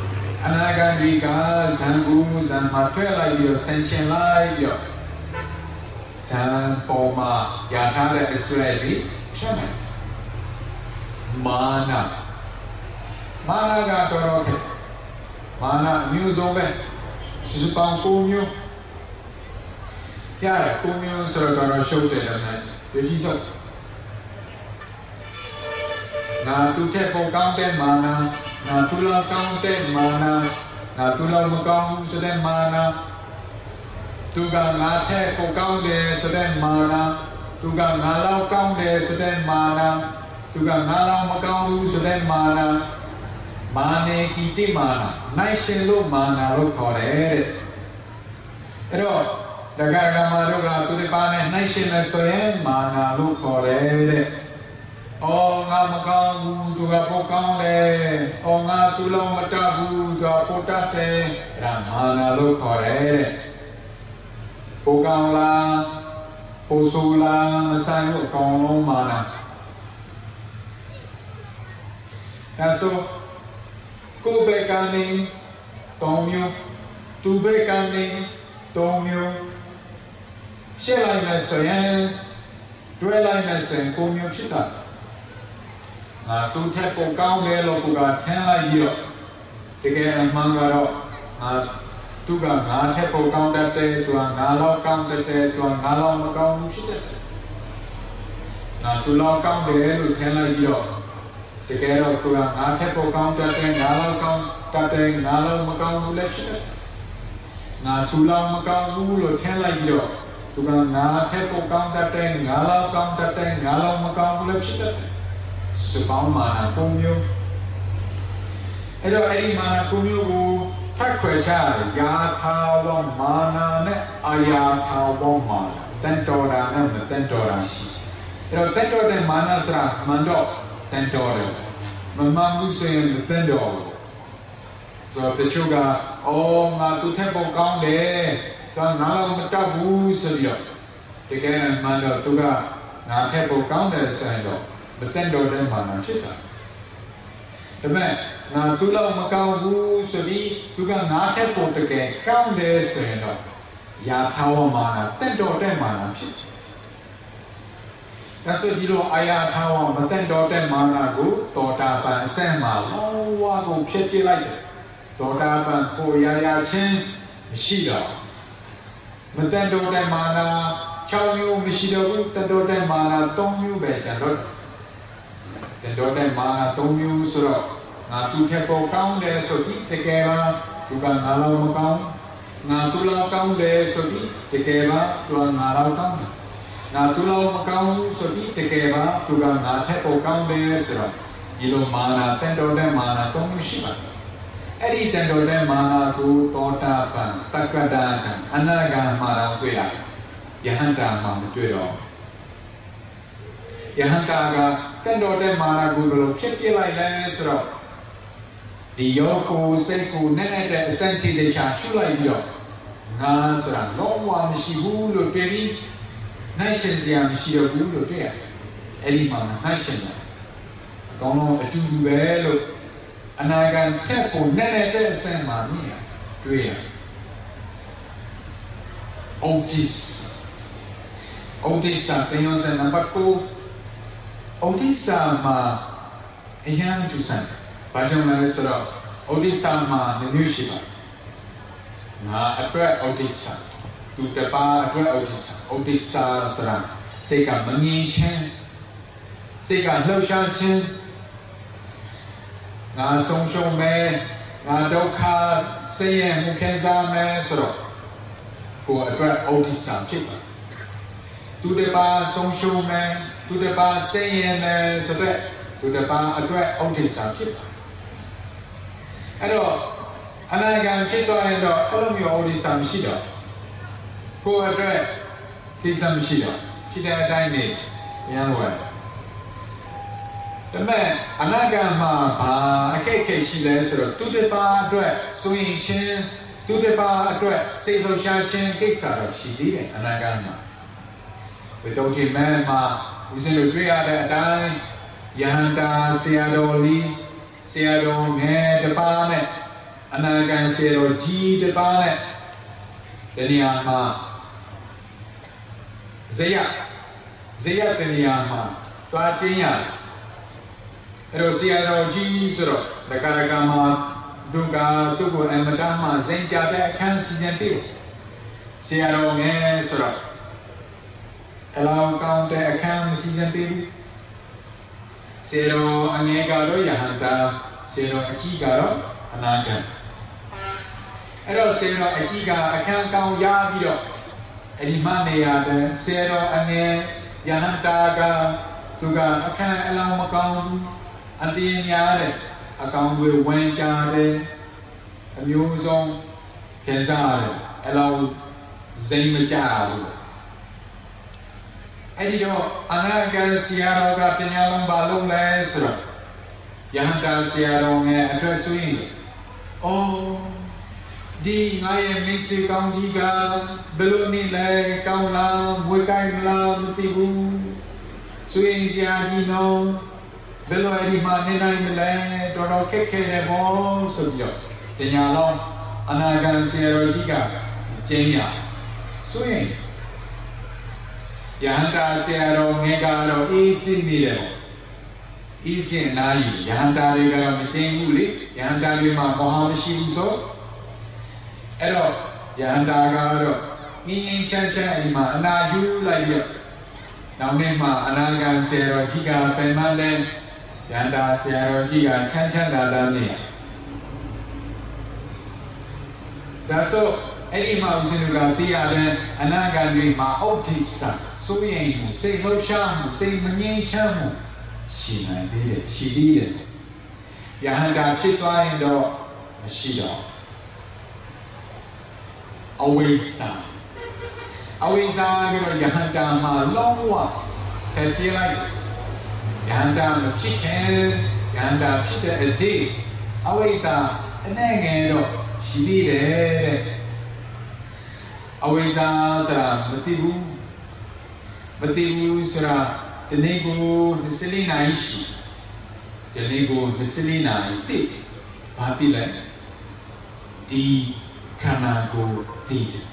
အကြောင်းများအကြောင်းဖြစ်တယ်မမြဲဘူးမလုံးချုံဘူးလို့ဒါလိုပေါက်လိုက်ပြီးတော့ဇာမှာလွတ်သွားဇာပေါ်မှာဥပါဒံဆွေလာမှုမှာလွတ်သွားအဲဆိုအဲ့လိုအနာဂတ်ဒီကဇံဘူးဇံမှာထွက်လိုက်ပြီးတော့ဆင်ရှင်လိုက်ပြီးတော့ဇံပေါ်မှာရထားတဲ့အစွဲဒီဖြတ်မယ်မာနာမာနကတော်တော်ခဲ့မာနမျိုးစုံပဲစုပေါင်းကိုမျိုးရတယ်ကိုမျိုးဆိုတော့တော်ရှုပ်တယ်လည်းဒီကြီးစောငါသူထက်ပုံကောင်းတဲ့မာနငါ သူလောက်ကောင်းတဲ့မာနငါသူလောက်မကောင်းဘူးဆိုတဲ့မာနသူကငါထက်ပုံကောင်းတယ်ဆိုတဲ့မာနသူကငါလောက်ကောင်းတယ်ဆိုတဲ့မာနသူကငါလောက်မကောင်းဘူးဆိုတဲ့မာနမာနေကိတိမာနာနိုင်ရှင်လို့မာနာလို့ခေါ်တယ်တဲ့အဲ့တော့တက္ကရာမတို့ကသူဒီပါနဲ့နိုင်ရှင်လဲဆိုရင်မာနာလို့ခေါ်တယ်တဲ့။ အော်ငါမကောင်းဘူးသူကပိုကောင်းတယ်။အော်ငါသူလုံးမတတ်ဘူးသူကပိုတတ်တယ်။အဲ့ဒါမာနာလို့ခေါ်တယ်တဲ့။ပိုကောင်းလားပိုဆိုးလားမဆိုင်ဘူးအကောင်လုံးမာနာ။အဲဆိုကိုယ်ဘက်ကနေ၃မျိုးသူဘက်ကနေ၃မျိုးရှင်းလိုက်မယ်ဆိုရင်တွဲလိုက်မယ်ဆိုရင်၉မျိုးဖြစ်တာ ငါသူထက်ပုံကောင်းတယ်လို့ကိုကထမ်းလိုက်ပြီးတော့တကယ်အမှန်ကတော့ငါသူကငါထက်ပုံကောင်းတတ်တယ်သူကငါလောက်ကောင်းတတ်တယ်သူကငါလောက်မကောင်းဘူးဖြစ်တယ်ငါသူလောက်ကောင်းတယ်လို့ထမ်းလိုက်ပြီးတော့တကယ်တော့သူကငါထက်ပိုကောင်းတတ်တယ်ငါလောက်ကောင်းတတ်တယ်ငါလောက်မကောင်းဘူးလည်းဖြစ်တယ်ငါသူလောက်မကောင်းဘူးလို့ထင်လိုက်ပြီးတော့သူကငါထက်ပိုကောင်းတတ်တယ်ငါလောက်ကောင်းတတ်တယ်ငါလောက်မကောင်းဘူးလို့ဖြစ်တတ်တယ် စပောင်းမာနာပုံမျိုးအဲ့တော့အဲ့ဒီမာနာပုံမျိုးကိုထပ်ခွဲချရတယ်ယာထာဝမာနာနဲ့အာယာထာဝမာနာတန်တော်တာနဲ့မတန်တော်တာရှိအဲ့တော့တန်တော်တဲ့မာနာဆိုတာမှန်တော့တန်တော်တယ်မမှန်ဘူးဆိုရင်မတန်တော်ဘူးဆိုတော့တချို့ကအော်ငါသူထက်ပုံကောင်းတယ်တော့ငါတော့မတောက်ဘူးဆိုပြီးတော့တကယ်မှန်တော့သူကငါထက်ပုံကောင်းတယ်ဆိုရင်တော့ မတန်တော်တဲ့မာနာဖြစ်တာဒါပေမဲ့ငါသူ့လောက်မကောင်းဘူးဆိုပြီးသူကငါထက်ပုံတကယ်ကောင်းတယ်ဆိုရင်တော့ယာထာဝမာနာတန်တော်တဲ့မာနာဖြစ်တယ်ဒါဆိုဒီလိုအာယာထာဝမတန်တော်တဲ့မာနာကိုတောတာပန်အဆင့်မှာလုံးဝကိုဖြစ်ပြလိုက်တယ်တောတာပန်ကိုရရချင်းမရှိတော့မတန်တော်တဲ့မာနာ6မျိုးမရှိတော့ဘူးတန်တော်တဲ့မာနာ3မျိုးပဲကျန်တော့ တန်တော်တဲ့မာနာ3မျိုးဆိုတော့ငါသူထက်ပေါ်ကောင်းတယ်ဆိုပြီးတကယ်ပါသူကငါလောက်မကောင်းငါသူလောက်ကောင်းတယ်ဆိုပြီးတကယ်ပါသူကငါလောက်ကောင်းတယ်ငါသူလောက်မကောင်းဘူးဆိုပြီးတကယ်ပါသူကငါထက်ပေါ်ကောင်းတယ်ဆိုတော့ဒီလိုမာနာတန်တော်တဲ့မာနာသုံးမျိုးရှိပါတယ်အဲ့ဒီတန်တော်တဲ့မာနာကိုတောတာပံတက္ကတာကံအနာဂါမာတော့တွေ့ရတယ်ယဟန္တာမှာမတွေ့တော့ယဟန္တာက တန်တော်တဲ့မာနာကိုဘယ်လိုဖြစ်ပြလိုက်လဲဆိုတော့ဒီယောကိုစိတ်ကိုနဲ့နဲ့တဲ့အစမ်းချီတခြားရှုလိုက်ပြီးတော့ငါဆိုတာလုံးဝမရှိဘူးလို့တွေ့ပြီးနိုင်ရှင်စရာမရှိတော့ဘူးလို့တွေ့ရတယ်။အဲ့ဒီမှာနိုင်ရှင်တယ်။အကောင်းဆုံးအတူတူပဲလို့အနာဂတ်ထက်ကိုနဲ့နဲ့တဲ့အစမ်းမှာမြင်ရတွေ့ရတယ်။ Otis Otis စာတင်ရောစနံပါတ်9 Otis စာမှာအရန်ကျူဆန်တယ်။ဘာကြောင့်လဲဆိုတော့ Otis စာမှာမျိုးရှိပါတယ်။ငါအတွက် Otis စာသူတပါအတွက် Otis စာ Otis စာဆိုတာစိတ်ကမငြိမ်ခြင်းစိတ်ကလှုပ်ရှားခြင်းငါဆုံးရှုံးမယ်ငါဒုက္ခဆင်းရဲမှုခံစားမယ်ဆိုတော့ကိုယ်အတွက် Otis စာဖြစ်ပါတယ်သူတပါဆုံးရှုံးမယ်သူတပါဆင်းရဲမယ်ဆိုတော့သူတပါအတွက် Otis စာဖြစ်ပါတယ်အဲ့တော့အနာဂတ်ဖြစ်သွားရင်တော့အဲ့လိုမျိုး Otis စာမရှိတော့ကိုယ်အတွက်ကိစ္စမရှိတော့ဖြစ်တဲ့အတိုင်းနေရမ်းဝယ်ဒါပေမဲ့အနာဂတ်မှာဘာအခက်အခဲရှိလဲဆိုတော့သူတပါအတွက်ဆိုရင်ချင်းသူတပါအတွက်စေလှရှားခြင်းကိစ္စတော့ရှိသေးတယ်အနာဂတ်မှာဘယ်တော့ဒီမဲမှာ ဦးဇင်းတို့တွေ့ရတဲ့အတိုင်းယဟန္တာဆရာတော်လေးဆရာတော်ငယ်တပါးနဲ့အနာဂတ်ဆရာတော်ကြီးတပါးနဲ့တဏှာမှာဇေယဇေယတဏှာမှာတွားချင်းရတယ်အဲ့တော့ဆရာတော်ကြီးဆိုတော့တက္ကရာကမှာဒုက္ခသူ့ကိုအမတမှဇင်ကြတဲ့အခန်းစီစဉ်ပြီးဆရာတော်ငယ်ဆိုတော့ အလောင်းကောင်းတဲ့အခန်းစီစဉ်ပြီးဆရာတော်အငယ်ကတော့ယဟန္တာဆရာတော်အကြီးကတော့အနာဂတ်အဲ့တော့ဆရာတော်အကြီးကအခန်းကောင်းရပြီးတော့အဲ့ဒီမနေရတဲ့ဆရာတော်အငယ်ယဟန္တာကသူကအခန်းအလောင်းမကောင်းဘူးအတင်းများတဲ့အကောင်တွေဝင်ကြတယ်အမျိုးစုံခံစားရတယ်အလောင်းစိမ့်မကြဘူး အဲ့ဒီတော့အနာဂတ်ဆရာတော်ကပညာလုံးပါလုံးလဲဆိုတော့ယဟန္တာဆရာတော်ငယ်အတွက်ဆိုရင်အော်ဒီငါရဲ့မိတ်ဆွေကောင်းကြီးကဘယ်လိုနေလဲကောင်းလားမွေးကိုင်းလားမသိဘူးဆွေးစရာကြီးနော်ဘယ်လိုအဲ့ဒီမှာနေနိုင်မလဲတော်တော်ခက်ခဲတယ်ဘောဆိုပြီးတော့တညာလုံးအနာဂတ်ဆရာတော်ကြီးကကျင်းရဆိုရင် ယဟန္တာဆရာတော်ငယ်ကတော့အေးစိနေတယ်ပေါ့အေးစင်နာယူယဟန္တာတွေကတော့မကျင်းဘူးလေယဟန္တာတွေမှာဘာမှမရှိဘူးဆိုအဲ့တော့ယဟန္တာကတော့ငင်းငင်းချမ်းချမ်းအိမ်မှာအနာယူလိုက်ရနောက်နေ့မှာအနာဂတ်ဆရာတော်ကြီးကပြန်မတဲ့ယန္တာဆရာတော်ကြီးကချမ်းချမ်းသာသာနေဒါဆိုအဲ့ဒီမှာဦးဇင်းတို့ကသိရတဲ့အနာဂတ်တွေမှာဩဒိစ္စ စိုးရိမ်မှုစိတ်လှုပ်ရှားမှုစိတ်မငြိမ်ချမ်းမှုရှိနိုင်သေးတယ်ရှိသေးတယ်ယဟန္တာဖြစ်သွားရင်တော့မရှိတော့အဝိဇ္ဇာအဝိဇ္ဇာကတော့ယဟန္တာမှာလုံးဝထည့်ပြလိုက်ယဟန္တာမဖြစ်ခင်ယဟန္တာဖြစ်တဲ့အသေးအဝိဇ္ဇာအနေငယ်တော့ရှိသေးတယ်တဲ့အဝိဇ္ဇာဆိုတာမသိဘူး မသိဘူးဆိုတာဒီနေ့ကို24နိုင်ရှိဒီနေ့ကို24နိုင်တိဘာတိလဲဒီခန္ဓာကိုသိတယ်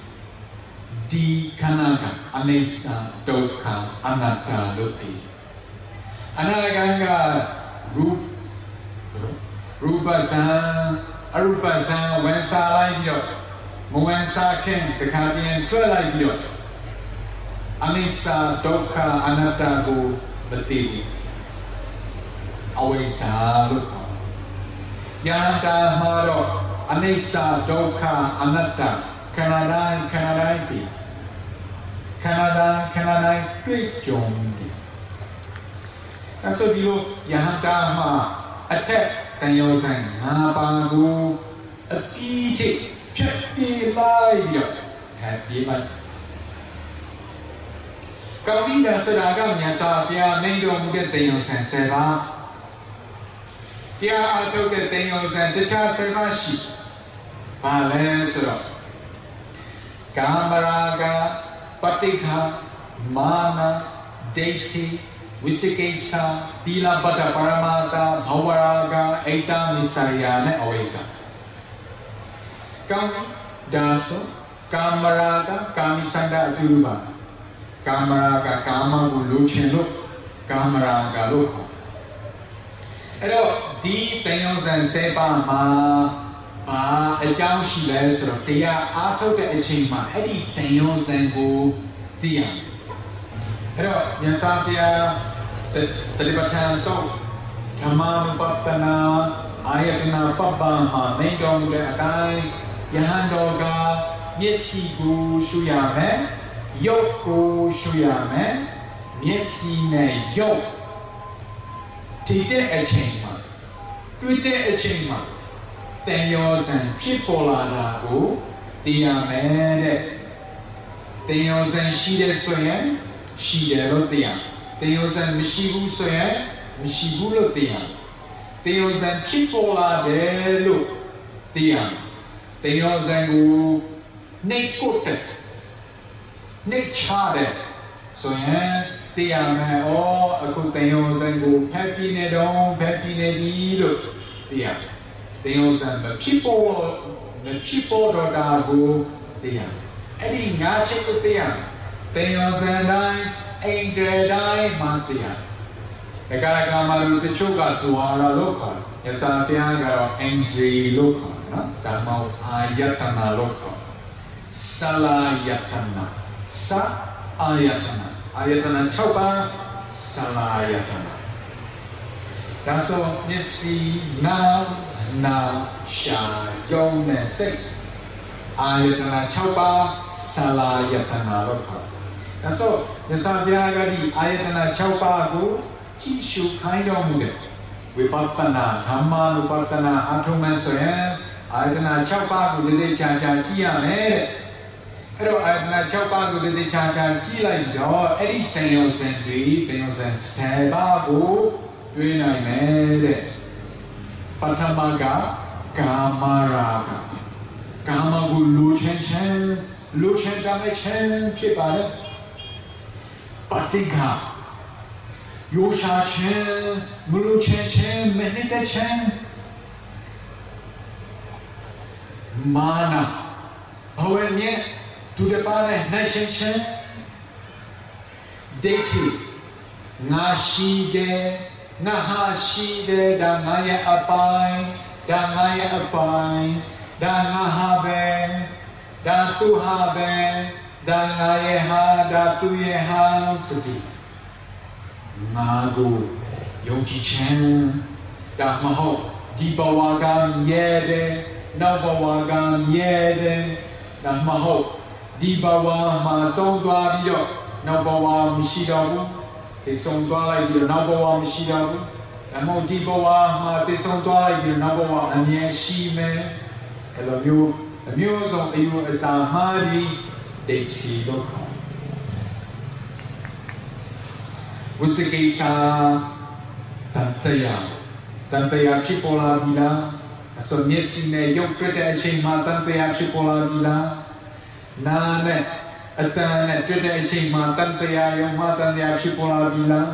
ဒီခန္ဓာကအနိစ္စဒုက္ခအနတ္တလို့သိအနာဂံကရူပရူပဇံအရူပဇံဝင်စားလိုက်ပြီးတော့မဝင်စားခင်တခါပြန်ထွက်လိုက်ပြီးတော့ အနိစ္စဒုက္ခအနတ္တကိုမသိဘူးအဝိဇ္ဇာလို့ခေါ်တယ်။ယန္တာမှာတော့အနိစ္စဒုက္ခအနတ္တခန္ဓာတိုင်းခန္ဓာတိုင်းပြီခန္ဓာတိုင်းခန္ဓာတိုင်းတွေ့ကြုံတယ်။အဲဆိုဒီလိုယန္တာမှာအထက်တန်ရောဆိုင်ငါးပါးကိုအပြီးထိဖြတ်ပြေးလိုက်ပြီးတော့ဟဲ့ပြေးလိုက် ကောင်းပြီးတာဆိုတာကမြတ်စွာဘုရားမိန့်တော်မူတဲ့တေယုံဆန်ဆယ်ပါးတရားအထုတ်တဲ့တေယုံဆန်တခြားဆယ်ပါးရှိဘာလဲဆိုတော့ကာမရာဂပတိခမာနဒိဋ္ဌိဝိသိကိစ္စသီလပတ္တပရမတာဘဝရာဂအိတမိစ္ဆယာနဲ့အဝိဇ္ဇာကောင်းဒါဆိုကာမရာဂကာမိစန္ဒအတူတူပါ ကာမရာဂကာမကိုလိုချင်လို့ကာမရာဂလို့ခေါ်အဲ့တော့ဒီတန်ရုံစံစေပါမှာဘာအကြောင်းရှိလဲဆိုတော့တရားအားထုတ်တဲ့အချိန်မှာအဲ့ဒီတန်ရုံစံကိုသိရမယ်အဲ့တော့ယန္စာပြတတိပဋ္ဌာန်တော့ဓမ္မပပ္ပနာအာယတနာပပ္ပမှာမိန်တော်မူတဲ့အတိုင်းယဟန်တော်ကမျက်စိကိုရှုရမယ် ရုပ်ကိုရှုရမယ်မျက်စိနဲ့ရုပ်တည်တဲ့အချိန်မှာတွေ့တဲ့အချိန်မှာတန်ရောစံဖြစ်ပေါ်လာတာကိုသိရမယ်တဲ့တန်ရောစံရှိတဲ့ဆိုရင်ရှိတယ်လို့သိရတန်ရောစံမရှိဘူးဆိုရင်မရှိဘူးလို့သိရတန်ရောစံဖြစ်ပေါ်လာတယ်လို့သိရတန်ရောစံကိုနှိတ်ကုတ်တဲ့ နှိတ်ချတဲ့ဆိုရင်သိရမယ်ဩအခုတန်ရောစံကိုဖက်ပြီးနေတော့ဖက်ပြီးနေပြီလို့သိရတန်ရောစံမဖြစ်ပေါ်မဖြစ်ပေါ်တော့တာကိုသိရအဲ့ဒီငါချက်ကိုသိရတန်ရောစံတိုင်းအင်ဂျယ်တိုင်းမှသိရဒါကရကမှာလူတချို့ကသူဟာလို့ခေါ်ရသဘုရားကတော့အင်ဂျယ်လို့ခေါ်နော်ဒါမှအာယတနာလို့ခေါ်ဆလာယတနာ စအာယတနာအာယတနာ6ပါးဆလာယတနာဒါဆိုမျက်စိနာနာရှာယုံနဲ့စိတ်အာယတနာ6ပါးဆလာယတနာလို့ခေါ်ဒါဆိုမြတ်စွာဘုရားကဒီအာယတနာ6ပါးကိုကြည့်ရှုခိုင်းတော်မူတယ်ဝိပဿနာဓမ္မနုပဿနာအထုံးမဲ့ဆိုရင်အာယတနာ6ပါးကိုလေးလေးချာချာကြည့်ရမယ်တဲ့ အဲ့တော့အာယတနာ6ပါးကိုလေးလေးချာချာကြည့်လိုက်တော့အဲ့ဒီတန်ရုံစံတွေတန်ရုံစံ10ပါးကိုတွေ့နိုင်မယ်တဲ့ပထမကကာမရာဂကာမကိုလူချင်းချင်းလူချင်းကြမဲ့ချင်းဖြစ်ပါတယ်ပတိကယောရှာချင်းမလူချင်းချင်းမဟိတချင်းမာနာဘဝနဲ့ သူတပါးနဲ့နှိုင်းရှင်ချင်းဒိဋ္ဌိငါရှိတယ်ငါဟာရှိတယ်ဒါငါရဲ့အပိုင်းဒါငါရဲ့အပိုင်းဒါငါဟာပဲဒါသူဟာပဲဒါငါရဲ့ဟာဒါသူရဲ့ဟာစသည်ငါကိုယုံကြည်ခြင်းဒါမဟုတ်ဒီဘဝကမြဲတယ်နောက်ဘဝကမြဲတယ်ဒါမှမဟုတ် ဒီဘဝမှာဆုံးသွားပြီးတော့နောက်ဘဝမရှိတော့ဘူးဒီဆုံးသွားလိုက်ပြီးတော့နောက်ဘဝမရှိတော့ဘူးဒါမှမဟုတ်ဒီဘဝမှာတည်ဆုံးသွားလိုက်ပြီးတော့နောက်ဘဝအမြဲရှိမယ်အဲ့လိုမျိုးအမျိုးစုံအယူအဆမှားဒီဒိဋ္ဌိလို့ခေါ်ဝိသကိစ္စတန်တရားတန်တရားဖြစ်ပေါ်လာပြီလားအစောမျက်စိနဲ့ရုပ်တွေ့တဲ့အချိန်မှာတန်တရားဖြစ်ပေါ်လာပြီလား နာနဲ့အတန်နဲ့တွေ့တဲ့အချိန်မှာတန်တရားယုံမှတန်တရားဖြစ်ပေါ်လာပြီလား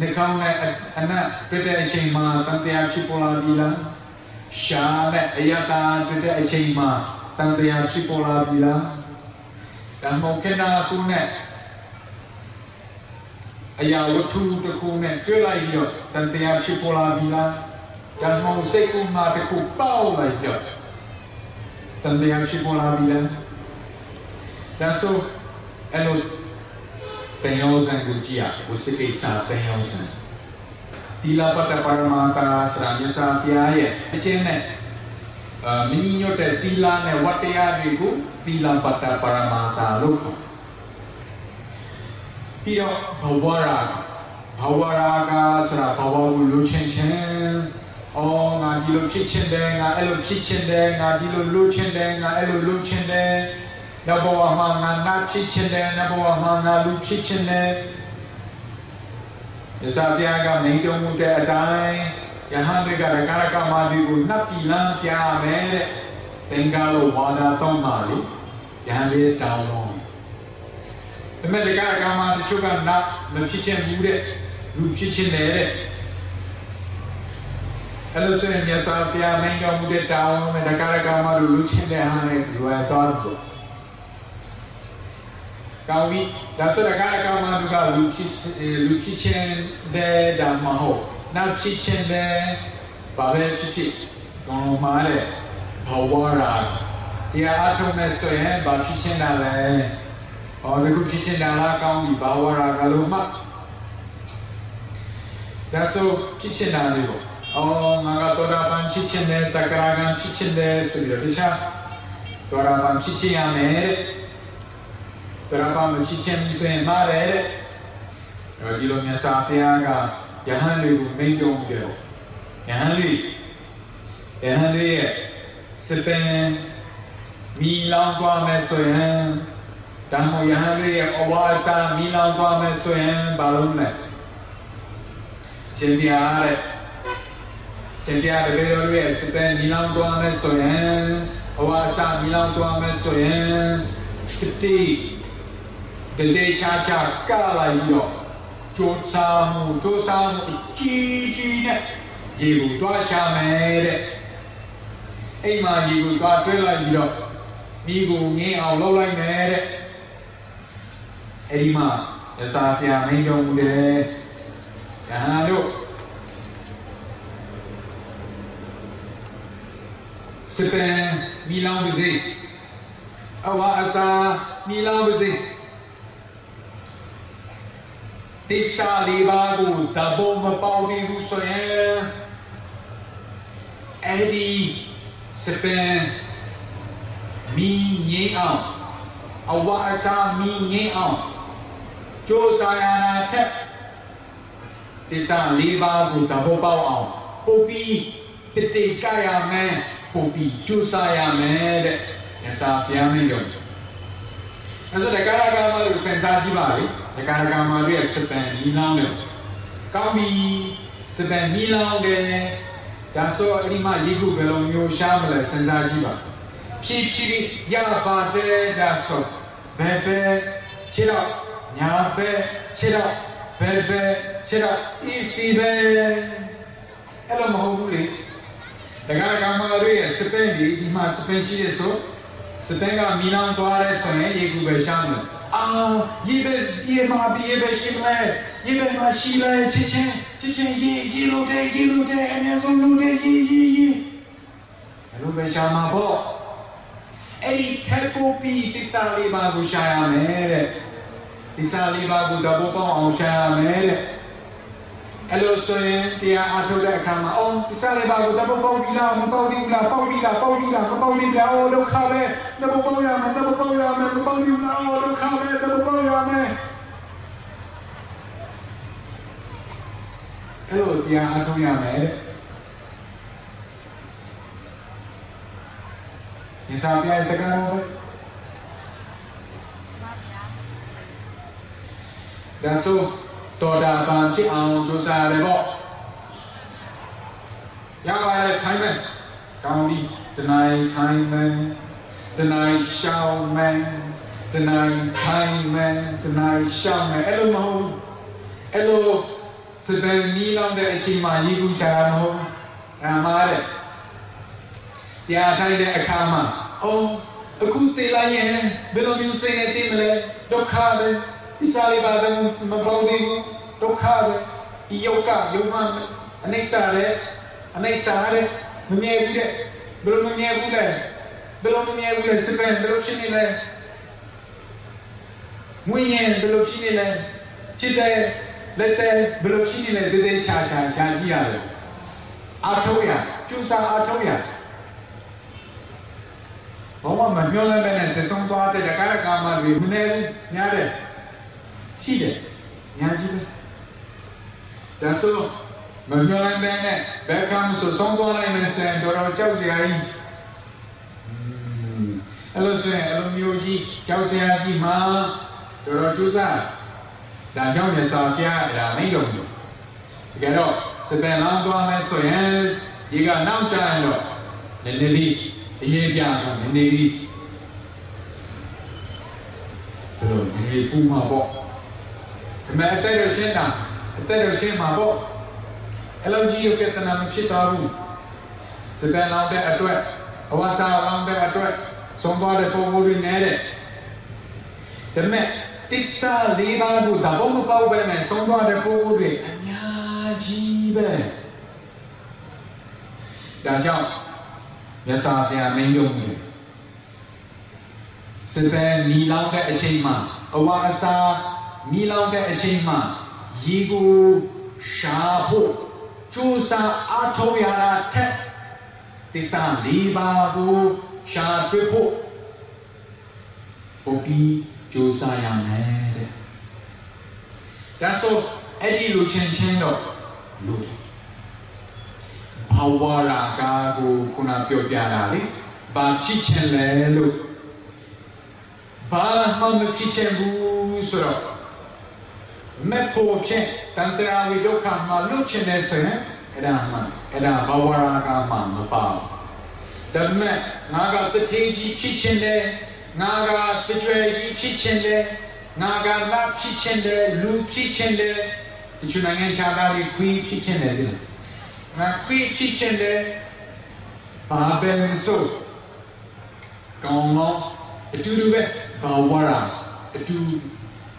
နှာခေါင်းနဲ့အနက်တွေ့တဲ့အချိန်မှာတန်တရားဖြစ်ပေါ်လာပြီလားရှာနဲ့အယတာတွေ့တဲ့အချိန်မှာတန်တရားဖြစ်ပေါ်လာပြီလားဓမ္မခေနာကုနဲ့အရာဝတ္ထုတစ်ခုနဲ့တွေ့လိုက်ပြီးတော့တန်တရားဖြစ်ပေါ်လာပြီလားဓမ္မစိတ်ကူမှတစ်ခုပေါက်လိုက်တော့တန်တရားဖြစ်ပေါ်လာပြီလား ဒါဆိုအဲ့လိုတန်ရောစံကိုကြည့်ရဝိစကိစ္စတန်ရောစံတိလာပတ္တပရမတာစရာမြစာပြားရဲ့အချင်းနဲ့အာမိညွတ်တဲ့တိလာနဲ့ဝတ္တရားတွေကိုတိလာပတ္တပရမတာလို့ခေါ်ပြီးတော့ဘဝရာဘဝရာကဆိုတာဘဝကိုလူချင်းချင်းအော်ငါဒီလိုဖြစ်ချင်းတယ်ငါအဲ့လိုဖြစ်ချင်းတယ်ငါဒီလိုလူချင်းတယ်ငါအဲ့လိုလူချင်းတယ် နောက်ဘဝမှာငါနာဖြစ်ချင်းတယ်နောက်ဘဝမှာငါလူဖြစ်ချင်းတယ်ဒီစားပြားကမိန်တုံးမှုတဲ့အတိုင်းယဟန်တွေကရကရကမာဒီကိုနှပ်ပြီးလမ်းပြမယ်တဲ့သင်္ကာလို့ဝါဒတောင်းပါလေယဟန်လေးတောင်းလို့ဒါမဲ့တကကမာတချို့ကနာမဖြစ်ချင်းဘူးတဲ့လူဖြစ်ချင်းတယ်တဲ့အဲ့လိုဆိုရင်မြတ်စွာဘုရားမိန်တော်မူတဲ့တောင်းနဲ့တကရကမာလူလူချင်းတဲ့ဟာနဲ့လွယ်သွားတော့ ကောင်းပြီဒါဆိုတကရကမာလူကလူဖြစ်လူဖြစ်ချင်းတဲ့ဒါမဟုတ်နောက်ဖြစ်ချင်းတဲ့ဘာပဲဖြစ်ဖြစ်ကောင်းမှာတဲ့ဘဝရာတရားအထုံးနဲ့ဆိုရင်ဘာဖြစ်ချင်းတာလဲဟောဒီခုဖြစ်ချင်တာလားကောင်းပြီဘာဝရာကလို့မှဒါဆိုဖြစ်ချင်တာလေးပေါ့အော်ငါကတောတာပန်ဖြစ်ချင်တယ်တက္ကရာကံဖြစ်ချင်တယ်ဆိုပြီးတော့တခြားတောတာပန်ဖြစ်ချင်ရမယ်တဲ့ တောတာပန်မဖြစ်ချင်ဘူးဆိုရင်မှားတယ်တဲ့အဲဒီလိုမြတ်စွာဘုရားကယဟန်လေးကိုမိန့်ကြုံကြတော့ယဟန်လေးယဟန်လေးရဲ့စပင်မီလောင်သွားမယ်ဆိုရင်တန်မိုရဟန်းရဲ့အဝါစာမီလောင်သွားမယ်ဆိုရင်ဘာလို့လဲရှင်ပြားတဲ့ရှင်ပြားတကယ်လို့ရဲ့စတဲ့မီလောင်သွားမယ်ဆိုရင်အဝါစာမီလောင်သွားမယ်ဆိုရင်တတိ တလေချာချာကလာပြီးတော့ကြိုးစားမှုကြိုးစားမှုကြီးကြီးနဲ့ရေကိုတွားရှာမယ်တဲ့အိမ်မှာရေကိုတွားတွဲလိုက်ပြီးတော့မိကိုငင်းအောင်လုပ်လိုက်မယ်တဲ့အဲ့ဒီမှာရစာဖျာမင်းကြုံတယ်ယဟန်တို့စပယ်မီလောင်ပါစေအဝါအစာမီလောင်ပါစေ တိစာလေးပါးကိုတဘောမပေါနေဘူးဆိုရင်အဲ့ဒီစပယ်မီငိမ့်အောင်အဝါအစာမီငိမ့်အောင်ကြိုးစားရတာထက်တိစာလေးပါးကိုတဘောပေါအောင်ပို့ပြီးတတိကရမယ်ပို့ပြီးကြိုးစားရမယ်တဲ့ရစာပြန်မရုံအဲ့ဒါတက္ကရာကမလို့စင်စားကြည့်ပါလေ တက္ကရာကမရဲ့စပန်နီလောင်းလို့ကောင်းပြီစပန်နီလောင်းတယ်ဒါဆိုအဲ့ဒီမှာဒီခုဘယ်လိုမျိုးရှားမလဲစဉ်းစားကြည့်ပါဖြည်းဖြည်းရပါတယ်ဒါဆိုဘယ်ပဲခြေတော့ညာပဲခြေတော့ဘယ်ပဲခြေတော့ easy ပဲအဲ့လိုမဟုတ်ဘူးလေတက္ကရာကမရဲ့စပန်ဒီဒီမှာစပန်ရှိရဆိုစပင်ကမီလန်သွားရဲဆိုရင်ရေကူပဲရှာမယ် အာရေပဲရေမှာပြေပဲရှိမလဲရေပဲမှာရှိလဲချစ်ချင်းချစ်ချင်းရေရေလို့တဲ့ရေလို့တဲ့အမြဲဆုံးလို့တဲ့ရေရေရေအဲ့လိုပဲရှာမှာပေါ့အဲ့ဒီထက်ကိုပြီးတစ္ဆာလေးပါကိုရှာရမယ်တဲ့တစ္ဆာလေးပါကိုတော့ပေါ အောင်ရှာရမယ်တဲ့အဲ့လိုဆိုရင်တရားအားထုတ်တဲ့အခါမှာအော်ဒီစားလေးပါကိုတပုတ်ပေါက်ပြီးလားမပေါက်ဘူးလားပေါက်ပြီးလားပေါက်ပြီးလားမပေါက်ဘူးလားအော်ဒုက္ခပဲတပုတ်ပေါက်ရမယ်တပုတ်ပေါက်ရမယ်မပေါက်ဘူးလားအော်ဒုက္ခပဲတပုတ်ပေါက်ရမယ်အဲ့လိုတရားအားထုတ်ရမယ်တဲ့ဒီစားပြစကားတော့ဒါဆို တော်တာပန်ဖြစ်အောင်ကြိုးစားရတယ်ပေါ့ရပါရဲ့ထိုင်မယ်ကောင်းပြီတနိုင်ထိုင်မယ်တနိုင်ရှောင်းမယ်တနိုင်ထိုင်မယ်တနိုင်ရှောင်းမယ်အဲ့လိုမဟုတ်အဲ့လိုစပယ်နီးလောက်တဲ့အချိန်မှာရီကူရှာမဟုတ်အမှားတဲ့တရားထိုင်တဲ့အခါမှာအော်အခုတည်လိုက်ရင်ဘယ်လိုမျိုးစိတ်နဲ့တည်မလဲဒုက္ခပဲ ဒီစားလေးပါတော့မပေါသေးဘူးဒုက္ခပဲဒီယောဂယုံမှအနိစ္စတဲ့အနိစ္စတဲ့မမြဲဘူးတဲ့ဘယ်လိုမမြဲဘူးလဲဘယ်လိုမမြဲဘူးလဲစပယ်ဘယ်လိုဖြစ်နေလဲဝိညာဉ်ဘယ်လိုဖြစ်နေလဲจิตတဲ့လက်တဲ့ဘယ်လိုဖြစ်နေလဲတည်တည်ချာချာရှာကြည့်ရတယ်အာထုတ်ရကျူစာအာထုတ်ရဘာမှမပြောလည်းပဲနဲ့တဆုံသွားတဲ့ကာရကာမတွေမနေများတယ် ရှိတယ်ညာကြီးပဲဒါဆိုမပြောလိုက်တဲ့နဲ့ဘယ်ကမှဆိုဆုံးသွားနိုင်မယ်ဆိုရင်တော်တော်ကြောက်စရာကြီးအဲ့လိုဆိုရင်အဲ့လိုမျိုးကြီးကြောက်စရာကြီးမှာတော်တော်ကြိုးစားဒါကြောင့်မြတ်စွာဘုရားအဲ့ဒါမိတ်တော်မူတကယ်တော့စပယ်လောင်းသွားမယ်ဆိုရင်ဒီကနောက်ကျရင်တော့နည်းနည်းလေးအရေးပြတော့နည်းနည်းလေးဘယ်လိုနည်းနည်းပူမှာပေါ့ ဒါပေမဲ့အတက်ရရှင်းတာအသက်ရရှင်းမှာပေါ့အလုံးကြီးရုပ်ပြဿနာမဖြစ်သွားဘူးစပယ်လောင်းတဲ့အတွက်အဝါစာလောင်းတဲ့အတွက်ဆုံးသွားတဲ့ပုံပုံတွေနဲ့တဲ့ဒါပေမဲ့တစ္ဆာလေးပါးကိုဒါဘုံမပေါက်ပဲနဲ့ဆုံးသွားတဲ့ပုံပုံတွေအများကြီးပဲဒါကြောင့်မြတ်စွာဘုရားမင်းတို့မြင်စပယ်နီလောင်းတဲ့အချိန်မှာအဝါစာ မီလောင်တဲ့အချိန်မှာရေကိုရှာဖို့ကြိုးစားအားထုတ်ရတာထက်သစ္စာလေးပါးကိုရှာတွေ့ဖို့ပိုပြီးကြိုးစားရမယ်တဲ့ဒါဆိုအဲ့ဒီလူချင်းချင်းတော့လူဘာဝရာကာကိုခုနပြောပြတာလေဘာဖြစ်ချင်လဲလို့ဘာမှမဖြစ်ချင်ဘူးဆိုတော့ မဲ့ဖို့ဖြင့်တန်တရာဝိဒုက္ခမှာလွတ်ချင်တဲ့ဆိုရင်အဲ့ဒါမှအဲ့ဒါဘဝရာကမှမပါဒါပေမဲ့ငါကတထေးကြီးဖြစ်ချင်တယ်ငါကတကြွယ်ကြီးဖြစ်ချင်တယ်ငါကလဖြစ်ချင်တယ်လူဖြစ်ချင်တယ်ဒီချနိုင်ငံခြားသားတွေခွေးဖြစ်ချင်တယ်ဒီငါခွေးဖြစ်ချင်တယ်ဘာပဲဆိုကောင်းတော့အတူတူပဲဘာဝရာအတူ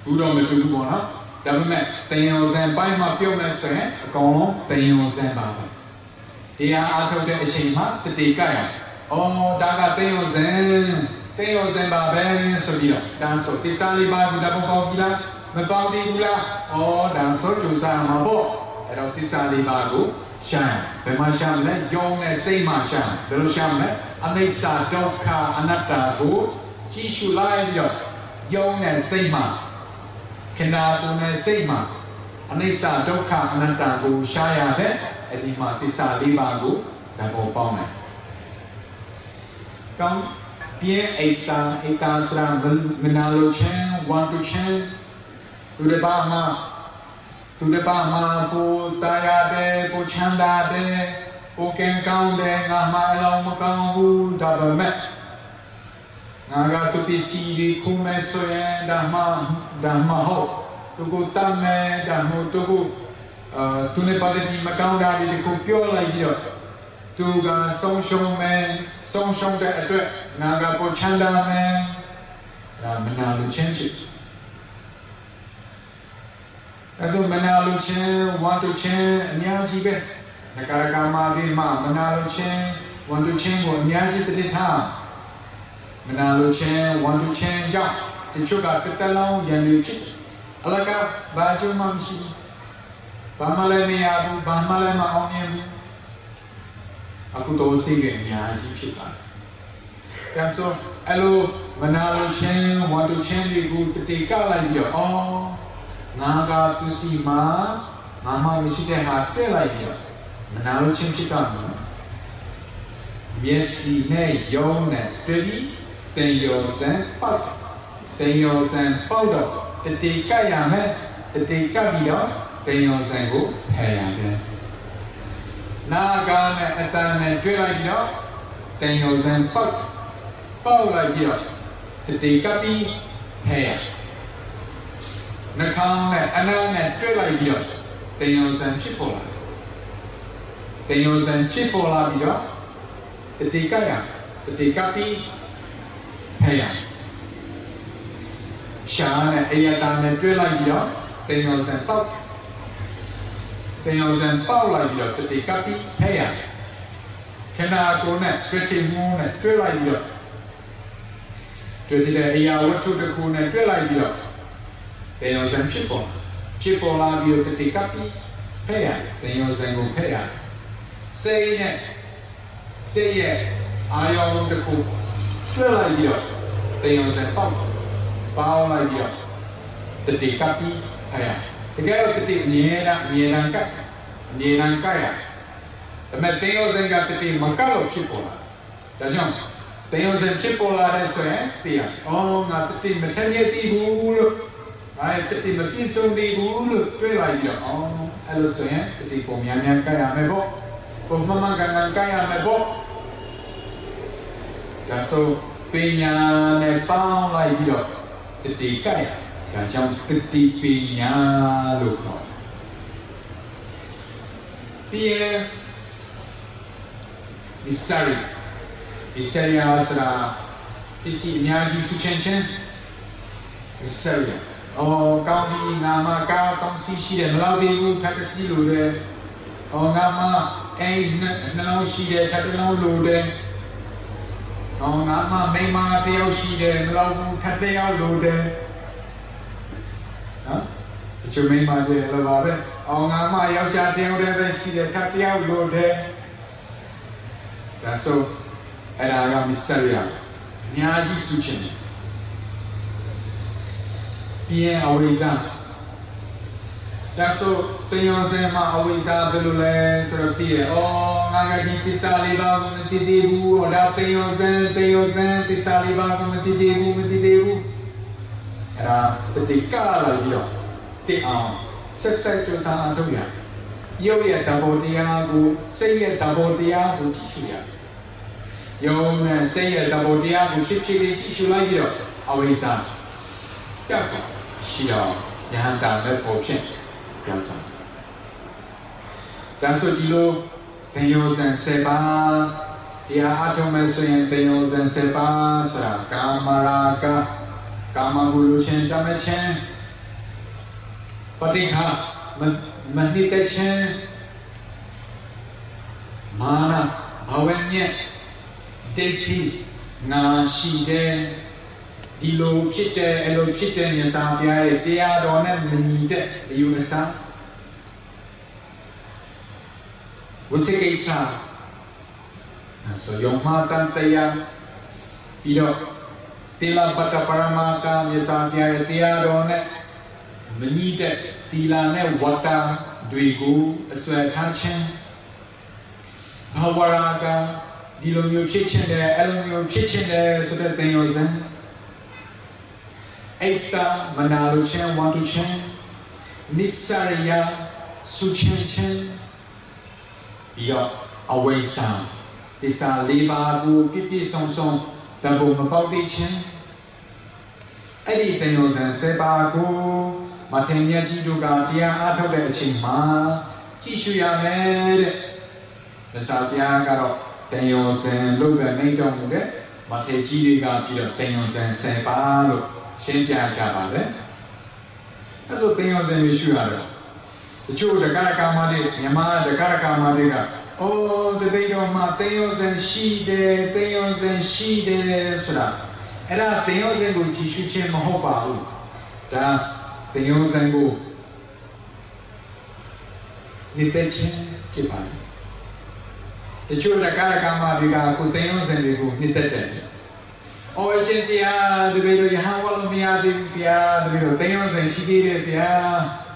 ဘူးတော့မတူဘူးပေါ့နော် ဒါပေမဲ့တန်ရုံစံပိုင်းမှာပြုတ်မဲ့ဆိုရင်အကောင်လုံးတန်ရုံစံပါပဲတရားအားထုတ်တဲ့အချိန်မှာတတိကရအောင်အော်ဒါကတန်ရုံစံတန်ရုံစံပါပဲဆိုပြီးတော့ဒါဆိုတိစားလေးပါဘူးဒါပေါ့ပေါ့ပြီလားမပေါင်းဘူးလားအော်ဒါဆိုကြိုးစားမှာပေါ့အဲ့တော့တိစားလေးပါကိုရှာဘယ်မှာရှာမလဲယုံနဲ့စိတ်မှာရှာဘယ်လိုရှာမလဲအနိစ္စဒုက္ခအနတ္တကိုကြည့်ရှုလိုက်ပြီးတော့ယုံနဲ့စိတ်မှာ ခန္ဓာကိုယ်နဲ့စိတ်မှာအနိစ္စဒုက္ခအနတ္တကိုရှားရတဲ့အဒီမှာသစ္စာလေးပါးကိုဓာတ်ပေါ်ပေါင်းတယ်။ကောင်းပြင်းအိတ်တာအိတ်တာဆိုတာမနာလို့ချင်းဝမ်တူချင်းသူတွေပါမှာသူတွေပါမှာကိုတရားတယ်ကိုချမ်းသာတယ်ကိုကံကောင်းတယ်ငါမှအလောင်းမကောင်းဘူးဒါပေမဲ့ ငါကသူပစ္စည်းတွေခုမဲ့ဆိုရင်ဒါမှဒါမှဟုတ်သူကိုတမ်းမဲ့ဒါမှသူကိုအာသူနေပါတဲ့ဒီမကောင်းတာတွေကိုပြောလိုက်ပြီးတော့သူကဆုံးရှုံးမဲ့ဆုံးရှုံးတဲ့အတွက်ငါကကိုချမ်းသာမဲ့ဒါမနာလို့ချင်းဖြစ်အဲဆိုမနာလို့ချင်းဝါတူချင်းအများကြီးပဲငကာကမာလေးမှမနာလို့ချင်းဝါတူချင်းကိုအများကြီးတည်ထား မနာလို့ချင်းဝန်တူချင်းကြောင့်တချို့ကတက်တလောင်းရန်တွေဖြစ်အလကဘာကျုံမှမရှိဘာမှလည်းမရဘူးဘာမှလည်းမအောင်မြင်ဘူးအခုတော့စိတ်ကအများကြီးဖြစ်ပါတယ်ဒါဆိုအဲ့လိုမနာလိုချင်းဝါတူချင်းတွေကိုတတိကလိုက်ပြီးတော့အော်ငါကသူစီမှာငါမှမရှိတဲ့ဟာတက်လိုက်ပြီးတော့မနာလိုချင်းဖြစ်တော့မယ်မျက်စိနဲ့ယုံနဲ့တတိ တင်ယောစံပေါက်တင်ယောစံပေါက်တော့တတိကရမယ်တတိကပြီးတော့တင်ယောစံကိုဖယ်ရတယ်နာဂာနဲ့အတန်နဲ့တွေ့လိုက်ပြီးတော့တင်ယောစံပေါက်ပေါက်လိုက်ပြီးတော့တတိကပြီးဖယ်ရနှာခေါင်းနဲ့အနားနဲ့တွေ့လိုက်ပြီးတော့တင်ယောစံဖြစ်ပေါ်လာတင်ယောစံဖြစ်ပေါ်လာပြီးတော့တတိကရတတိကပြီးဖ ယ်ရရှာနဲ့အယတာနဲ့တွေ့လိုက်ပြီးတော့တင်ယောစံပေါက်တင်ယောစံပေါက်လိုက်ပြီးတော့တတိကပြီးဖယ်ရခန္ဓာကိုယ်နဲ့တွေ့ထိမှုနဲ့တွေ့လိုက်ပြီးတော့တွေ့တဲ့အရာဝတ္ထုတစ်ခုနဲ့တွေ့လိုက်ပြီးတော့တင်ယောစံဖြစ်ပေါ်ဖြစ်ပေါ်လာပြီးတော့တတိကပြီးဖယ်ရတင်ယောစံကိုဖယ်ရစိတ်နဲ့စိတ်ရဲ့အာရုံတစ်ခုတွေ့လိုက်ပြီးတော့ တင်ယောစံပေါက်ပေါက်လိုက်ပြီးတော့တတိကပြီးဖယ်ရတကယ်တော့တတိအမြဲတမ်းအမြဲတမ်းကပ်အမြဲတမ်းကပ်ရဒါပေမဲ့တင်ယောစံကတတိမကပ်လို့ဖြစ်ပေါ်လာဒါကြောင့်တင်ယောစံဖြစ်ပေါ်လာတဲ့ဆိုရင်သိရအော်ငါတတိမထက်မြက်တည်ဘူးလို့ငါတတိမပြည့်စုံသေးဘူးလို့တွေ့လိုက်ပြီးတော့အော်အဲ့လိုဆိုရင်တတိပုံများများကပ်ရမယ်ပေါ့ပုံမှန်မှန်ကန်ကန်ကပ်ရမယ်ပေါ့ဒါဆို ပညာနဲ့ပေါင်းလိုက်ပြီးတော့တတိကပ်ရဒါကြောင့်တတိပညာလို့ခေါ်တယ်ပြီးရင်ဒီစာရီဒီစာရီအားဆိုတာဒီစီအများကြီးစုချင်းချင်းဒီစာရီအော်ကောင်းပြီငါမကောင်းကောင်းစီရှိတယ်မလောက်သေးဘူးခက်တစီလိုတယ်အော်ငါမအဲ့နှလုံးရှိတယ်ခက်တလုံးလိုတယ် အော်ငါမမိမတယောက်ရှိတယ်မလောက်ဘူးခက်တယောက်လိုတယ်နော်ဒီချိုမိမတွေလည်းပါပဲအော်ငါမယောက်ျားတယောက်တည်းပဲရှိတယ်ခက်တယောက်လိုတယ်ဒါဆိုအဲ့ဒါကမစ္စရိယအများကြီးစုချင်တယ်ပြင်းအဝိဇ္ဇာဒါဆို တင်ယောစဲမှာအဝိဇ္ဇာဘယ်လိုလဲဆိုတော့သိရဩငါကဒီသစ္စာလေးပါးကိုမသိသေးဘူးဟောဒါတင်ယောစဲတင်ယောစဲသစ္စာလေးပါးကိုမသိသေးဘူးမသိသေးဘူးအဲ့ဒါတတိကလာပြီးတော့သိအောင်ဆက်ဆက်ကြိုးစားအထုတ်ရရုပ်ရဲ့တဘောတရားကိုစိတ်ရဲ့တဘောတရားကိုကြည့်ရှုရယုံနဲ့စိတ်ရဲ့တဘောတရားကိုဖြစ်ဖြစ်လေးကြည့်ရှုလိုက်ပြီးတော့အဝိဇ္ဇာပြောက်သွားရှိအောင်ယဟန်တာလက်ပေါ်ဖြင့်ပြောက်သွား ဒါဆိုဒီလိုတေယောဇန်စေပါတရားအထုံးမဲ့ဆိုရင်တေယောဇန်စေပါဆိုတာကာမရာဂကာမဂုလူချင်းတမချင်းပဋိခမမနိတချင်းမာနဘဝညက်ဒိဋ္ဌိနာရှိတဲ့ဒီလိုဖြစ်တဲ့အဲ့လိုဖြစ်တဲ့မြတ်စွာဘုရားရဲ့တရားတော်နဲ့မညီတဲ့အယူအဆ ဝိသေကိစ္စဆိုယုံမှာတန်တရားပြီးတော့တိလပတ္တပရမတာမြတ်စွာဘုရားရဲ့တရားတော်နဲ့မညီတဲ့တီလာနဲ့ဝတ္တတွေကိုအစွဲထားခြင်းဘဝရာကဒီလိုမျိုးဖြစ်ခြင်းတယ်အဲ့လိုမျိုးဖြစ်ခြင်းတယ်ဆိုတဲ့သင်ရောစံအိတ်တာမနာလိုခြင်းဝါတူခြင်းနိစ္စရိယစုချင်းချင်း ပြီးတော့အဝိဇ္ဇာဒီစာလေးပါးကိုပြည့်ပြည့်စုံစုံတဘုံမပေါက်တိခြင်းအဲ့ဒီသင်ရောစံစေပါကိုမထေရမြတ်ကြီးတို့ကတရားအားထုတ်တဲ့အချိန်မှာကြည့်ရှုရမယ်တဲ့။ဒါစာဘုရားကတော့တန်ယောစံလို့ပဲနေတော်မူတဲ့မထေရကြီးတွေကပြီးတော့တန်ယောစံဆယ်ပါလို့ရှင်းပြကြပါလေ။အဲဆိုတန်ယောစံကိုရှုရတယ်။ တချို့တက္ကရာကာမတွေမြန်မာတက္ကရာကာမတွေကအော်တပိတော်မှာတန်ယောစံရှိတယ်တန်ယောစံရှိတယ်ဆိုတာအဲ့ဒါတန်ယောစံကိုကြည့်ရှုခြင်းမဟုတ်ပါဘူး။ဒါတင်ယောစံကိုနေတဲ့ချင်းဖြစ်ပါတယ်တချို့တက္ကရာကမတွေကကိုသိန်းစင်တွေကိုနှစ်သက်တယ်။အော်ရှင်တရားတပည့်တို့ရဟန်းဝလို့မရသေးဘူးဗျာတပည့်တို့သိန်းစင်ရှိသေးတယ်ဗျာ။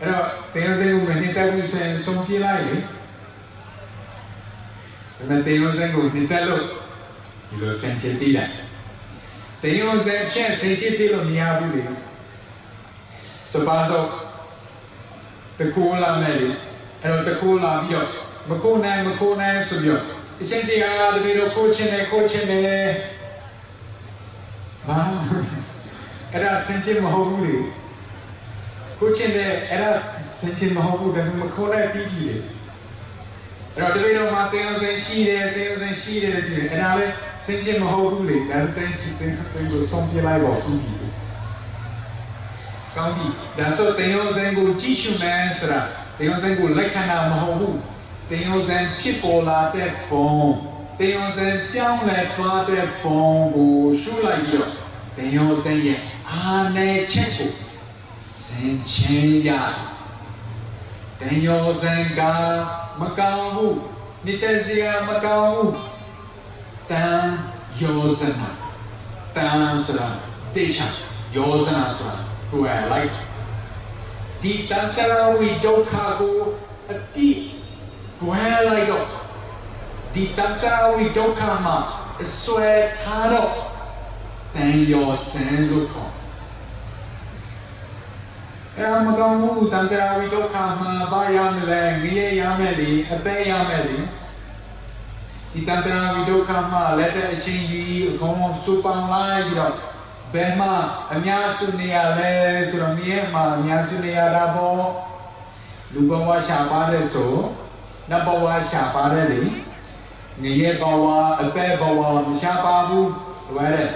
အဲ့တော့သိန်းစင်ကိုမနှစ်သက်ဘူးဆိုရင်ဆုံးပြေးလိုက်လေ။ဒါနဲ့သိန်းစင်ကိုနှစ်သက်လို့ဒီလိုစင်ချတိလိုက်။သိန်းစင်ဖြင့်စင်ချတိလို့မရဘူးလေ။ဆိုပါတော့တကူလာမယ်လေ။အဲ့တော့တခိုးလာပြီးတော့မခိုးနိုင်မခိုးနိုင်ဆိုပြီးတော့အရှင်တရားတပည့်တော်ခိုးချင်းတယ်ခိုးချင်းတယ်ဟာအဲ့ဒါစင်ချင်းမဟုတ်ဘူးလေ ခိုးချင်းတယ်အဲ့ဒါစင်ချင်းမဟုတ်ဘူးဒါဆိုမခိုးနိုင်ပြီးကြီးလေအဲ့တော့တပည့်တော်မှာသင်္ကန်းရှိတယ်သင်္ကန်းရှိတယ်ဆိုရင်အဲ့ဒါလည်းစင်ချင်းမဟုတ်ဘူးလေဒါဆိုတင်သင်္ကန်းကိုဆုံးပြလိုက်ပါဘူးကောင်းပြီဒါဆိုသင်္ကန်းကိုကြည့်ရှုမယ်ဆိုတာတင်ယောဇန်ကိုလက်ခံတာမဟုတ်ဘူးတင်ယောဇန်ဖြစ်ပေါ်လာတဲ့ပုံတင်ယောဇန်ပြောင်းလဲသွားတဲ့ပုံကိုရှုလိုက်ပြီးတော့တင်ယောဇန်ရဲ့အာနယ်ချက်ကိုစ င်ချင်းရတင်ယောဇန်ကမကောင်းဘူးနိတဇီယာမကောင်းဘူးတန်ယောဇနာတန်ဆိုတာတေချာယောဇနာဆိုတာကိုယ်လိုက်ဒီတန်တရာဝီဒုက္ခကိုအတိတွဲလိုက်တော့ဒီတန်တရာဝီဒုက္ခမှာအစွဲထားတော့တန်ရောစံလို့ခေါ် အဲမကောင်းဘူးတန်တရာဝီဒုက္ခမှာဘာရမလဲငရေရမယ်လေအသေးရမယ်လေဒီတန်တရာဝီဒုက္ခမှာလက်တဲ့အချင်းကြီးအကုန်လုံးစူပန်လိုက်ပြီးတော့ဘယ်မှာအများစုနေရလဲဆိုတော့မြေမှာအများစုနေရတာပေါ့လူဘဝရှာပါတယ်ဆိုနတ်ဘဝရှာပါတယ်လေနေရဘဝအပဲဘဝမရှာပါဘူးဝဲတဲ့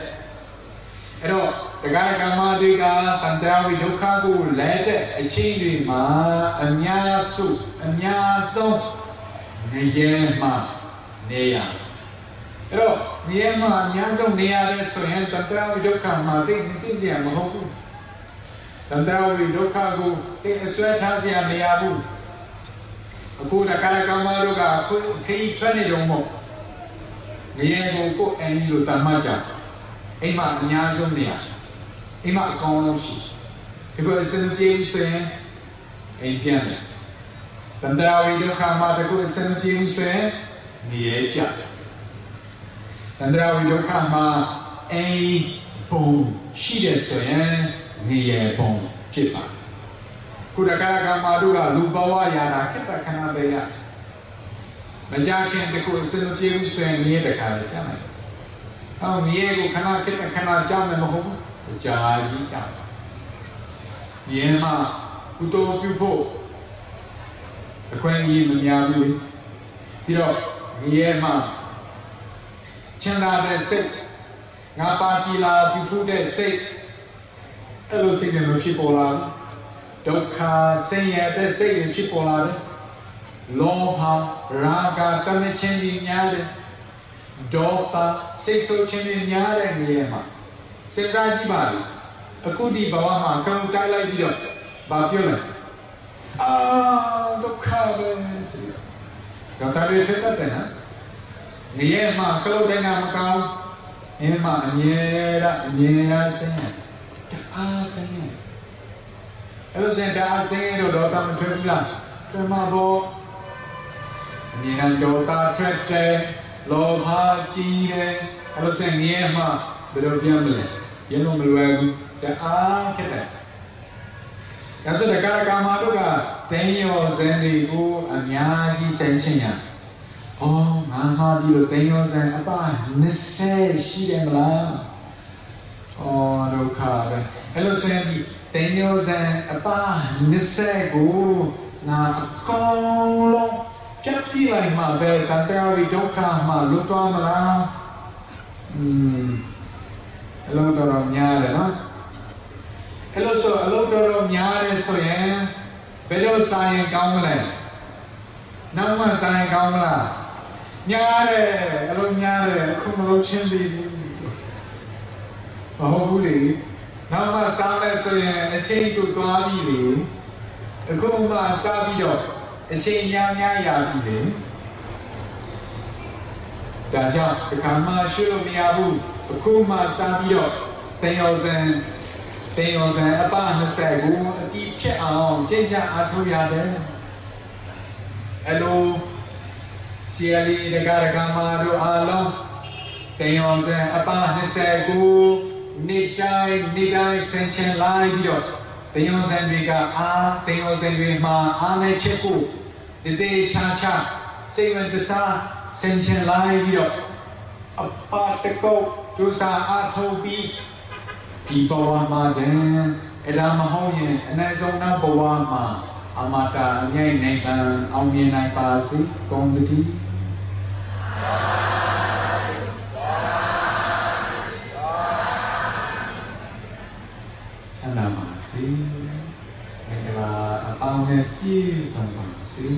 အဲ့တော့ တရားကမ္မတိကတန်တရားဝိဒုက္ခကိုလဲတဲ့အချိန်တွေမှာအများစုအများဆုံးနေရမှနေရအဲ့တော့နေရမှအများဆုံးနေရတဲ့ဆိုရင်တန်တရားဝိဒုက္ခမှာတိတိစရာမဟုတ်ဘူးတန်တရားဝိဒုက္ခကိုတိအစွဲထားစရာမရဘူးအခုတရားကမ္မတို့ကအခုခေတ်ထွက်နေတော့မဟုတ်နေရကိုကိုယ်အရင်လိုတမ်းမှကြအိမ်မှာအများဆုံးနေရတယ် အိမ်မှာအကောင်းဆုံးရှိဒီလိုအစင်ပြေးဆိုရင်အိမ်ပြန်တယ်တန်ត្រာဝိဒုက္ခမှာတကူအစင်ပြေးဆိုရင်နေရာပြတယ်တန္တရာဝိဒုက္ခမှာအိမ်ပုံရှိတယ်ဆိုရင်နေရပုံဖြစ်ပါကုရကရကမာတို့ကလူဘဝရာတာခက်တခဏပဲရမကြခင်တကူအစင်ပြေဘူးဆိုရင်နေတခါလည်းကြားနိုင်အော်နေရကိုခဏခက်တခဏကြားမယ်မဟုတ်ဘူး ကြာကြီးကြားနေရမှာကုတော်ပြုဖို့အခွင့်အရေးမများဘူးပြီးတော့နေရမှာချမ်းသာတဲ့စိတ်ငါပါတီလာပြုဖို့တဲ့စိတ်အဲ့လိုစိတ်တွေဖြစ်ပေါ်လာဒုက္ခဆင်းရဲတဲ့စိတ်တွေဖြစ်ပေါ်လာတယ်လောဘရာဂတမချင်းကြီးများတယ်ဒေါသစိတ်ဆိုးခြင်းတွေများတဲ့နေရာမှာ စဉ်းစားကြည့်ပါဦးအခုဒီဘဝမှာကောင်းတိုက်လိုက်ပြီးတော့ဘာပြောလဲအာဒုက္ခပဲဆိုတော့ဒါတည်းဖြစ်တတ်တယ်နော်နေရမှာခလုတ်တိုင်းကမကောင်းအင်းမှာအမြဲတမ်းအမြဲတမ်းဆင်းရဲတအားဆင်းရဲအဲ့လိုစင်တအားဆင်းရဲတော့တော့တမထွက်ဘူးလားထွက်မှာပေါ့အမြဲတမ်းဒေါသထွက်တယ်လောဘကြီးတယ်အဲ့လိုစင်နေရမှာဘယ်လိုပြန်မလဲ ရလို့မလွယ်ဘူးတအားဖြစ်တယ်ဒါဆိုတက္ကရာကာမတို့ကတင်းရောဇန်တွေကိုအများကြီးဆင်ချင်ရအော်ငါဟာဒီလိုတင်းရောဇန်အပ20ရှိတယ်မလားအော်ဒုက္ခပဲအဲ့လိုဆိုရင်ဒီတင်းရောဇန်အပ20ကိုငါအကောင်လုံးပြတ်ပြလိုက်မှပဲတန်တရားဝိဒုက္ခမှလွတ်သွားမလားอืม အလုံးတော်များတယ်နော်အဲ့လိုဆိုအလုံးတော်များတယ်ဆိုရင်ဘယ်လိုစာရင်ကောင်းမလဲနောက်မှစာရင်ကောင်းမလားများတယ်အလုံးများတယ်အခုမလို့ချင်းပြီမဟုတ်ဘူးလေနောက်မှစားမယ်ဆိုရင်အချိန်တူသွားပြီလေဟအခုမှစပြီးတော့အချိန်များများရပြီလေဒါကြောင့်ဒီခါမှရှုလို့မရဘူး အခုမှစပြီးတော့တင်ရောစံတင်ရောစံအပ20ကိုအတိဖြစ်အောင်ကြင်ကြအားထုတ်ရတယ်အဲ့လိုစီယလီဒကာဒကာမတို့အားလုံးတင်ရောစံအပ20ကိုနေ့တိုင်းနေ့တိုင်းဆင်ခြင်လိုက်ပြီးတော့တင်ရောစံတွေကအာတင်ရောစံတွေမှာအားနဲ့ချက်ဖို့တည်တည်ချာချာစိတ်ဝင်တစားဆင်ခြင်လိုက်ပြီးတော့အပါတကု တ်ဒုစာအထုံးပြီးဒီဘဝမှာတည်းအဲ့ဒါမဟုတ်ရင်အနည်းဆုံးနောက်ဘဝမှာအမတာအငြိမ့်နိုင်ပံအောင်မြင်နိုင်ပါစေကောင်းတည်းဆန္ဒပါစေမင်္ဂလာအပေါင်းနဲ့ပြည့်စုံပါစေ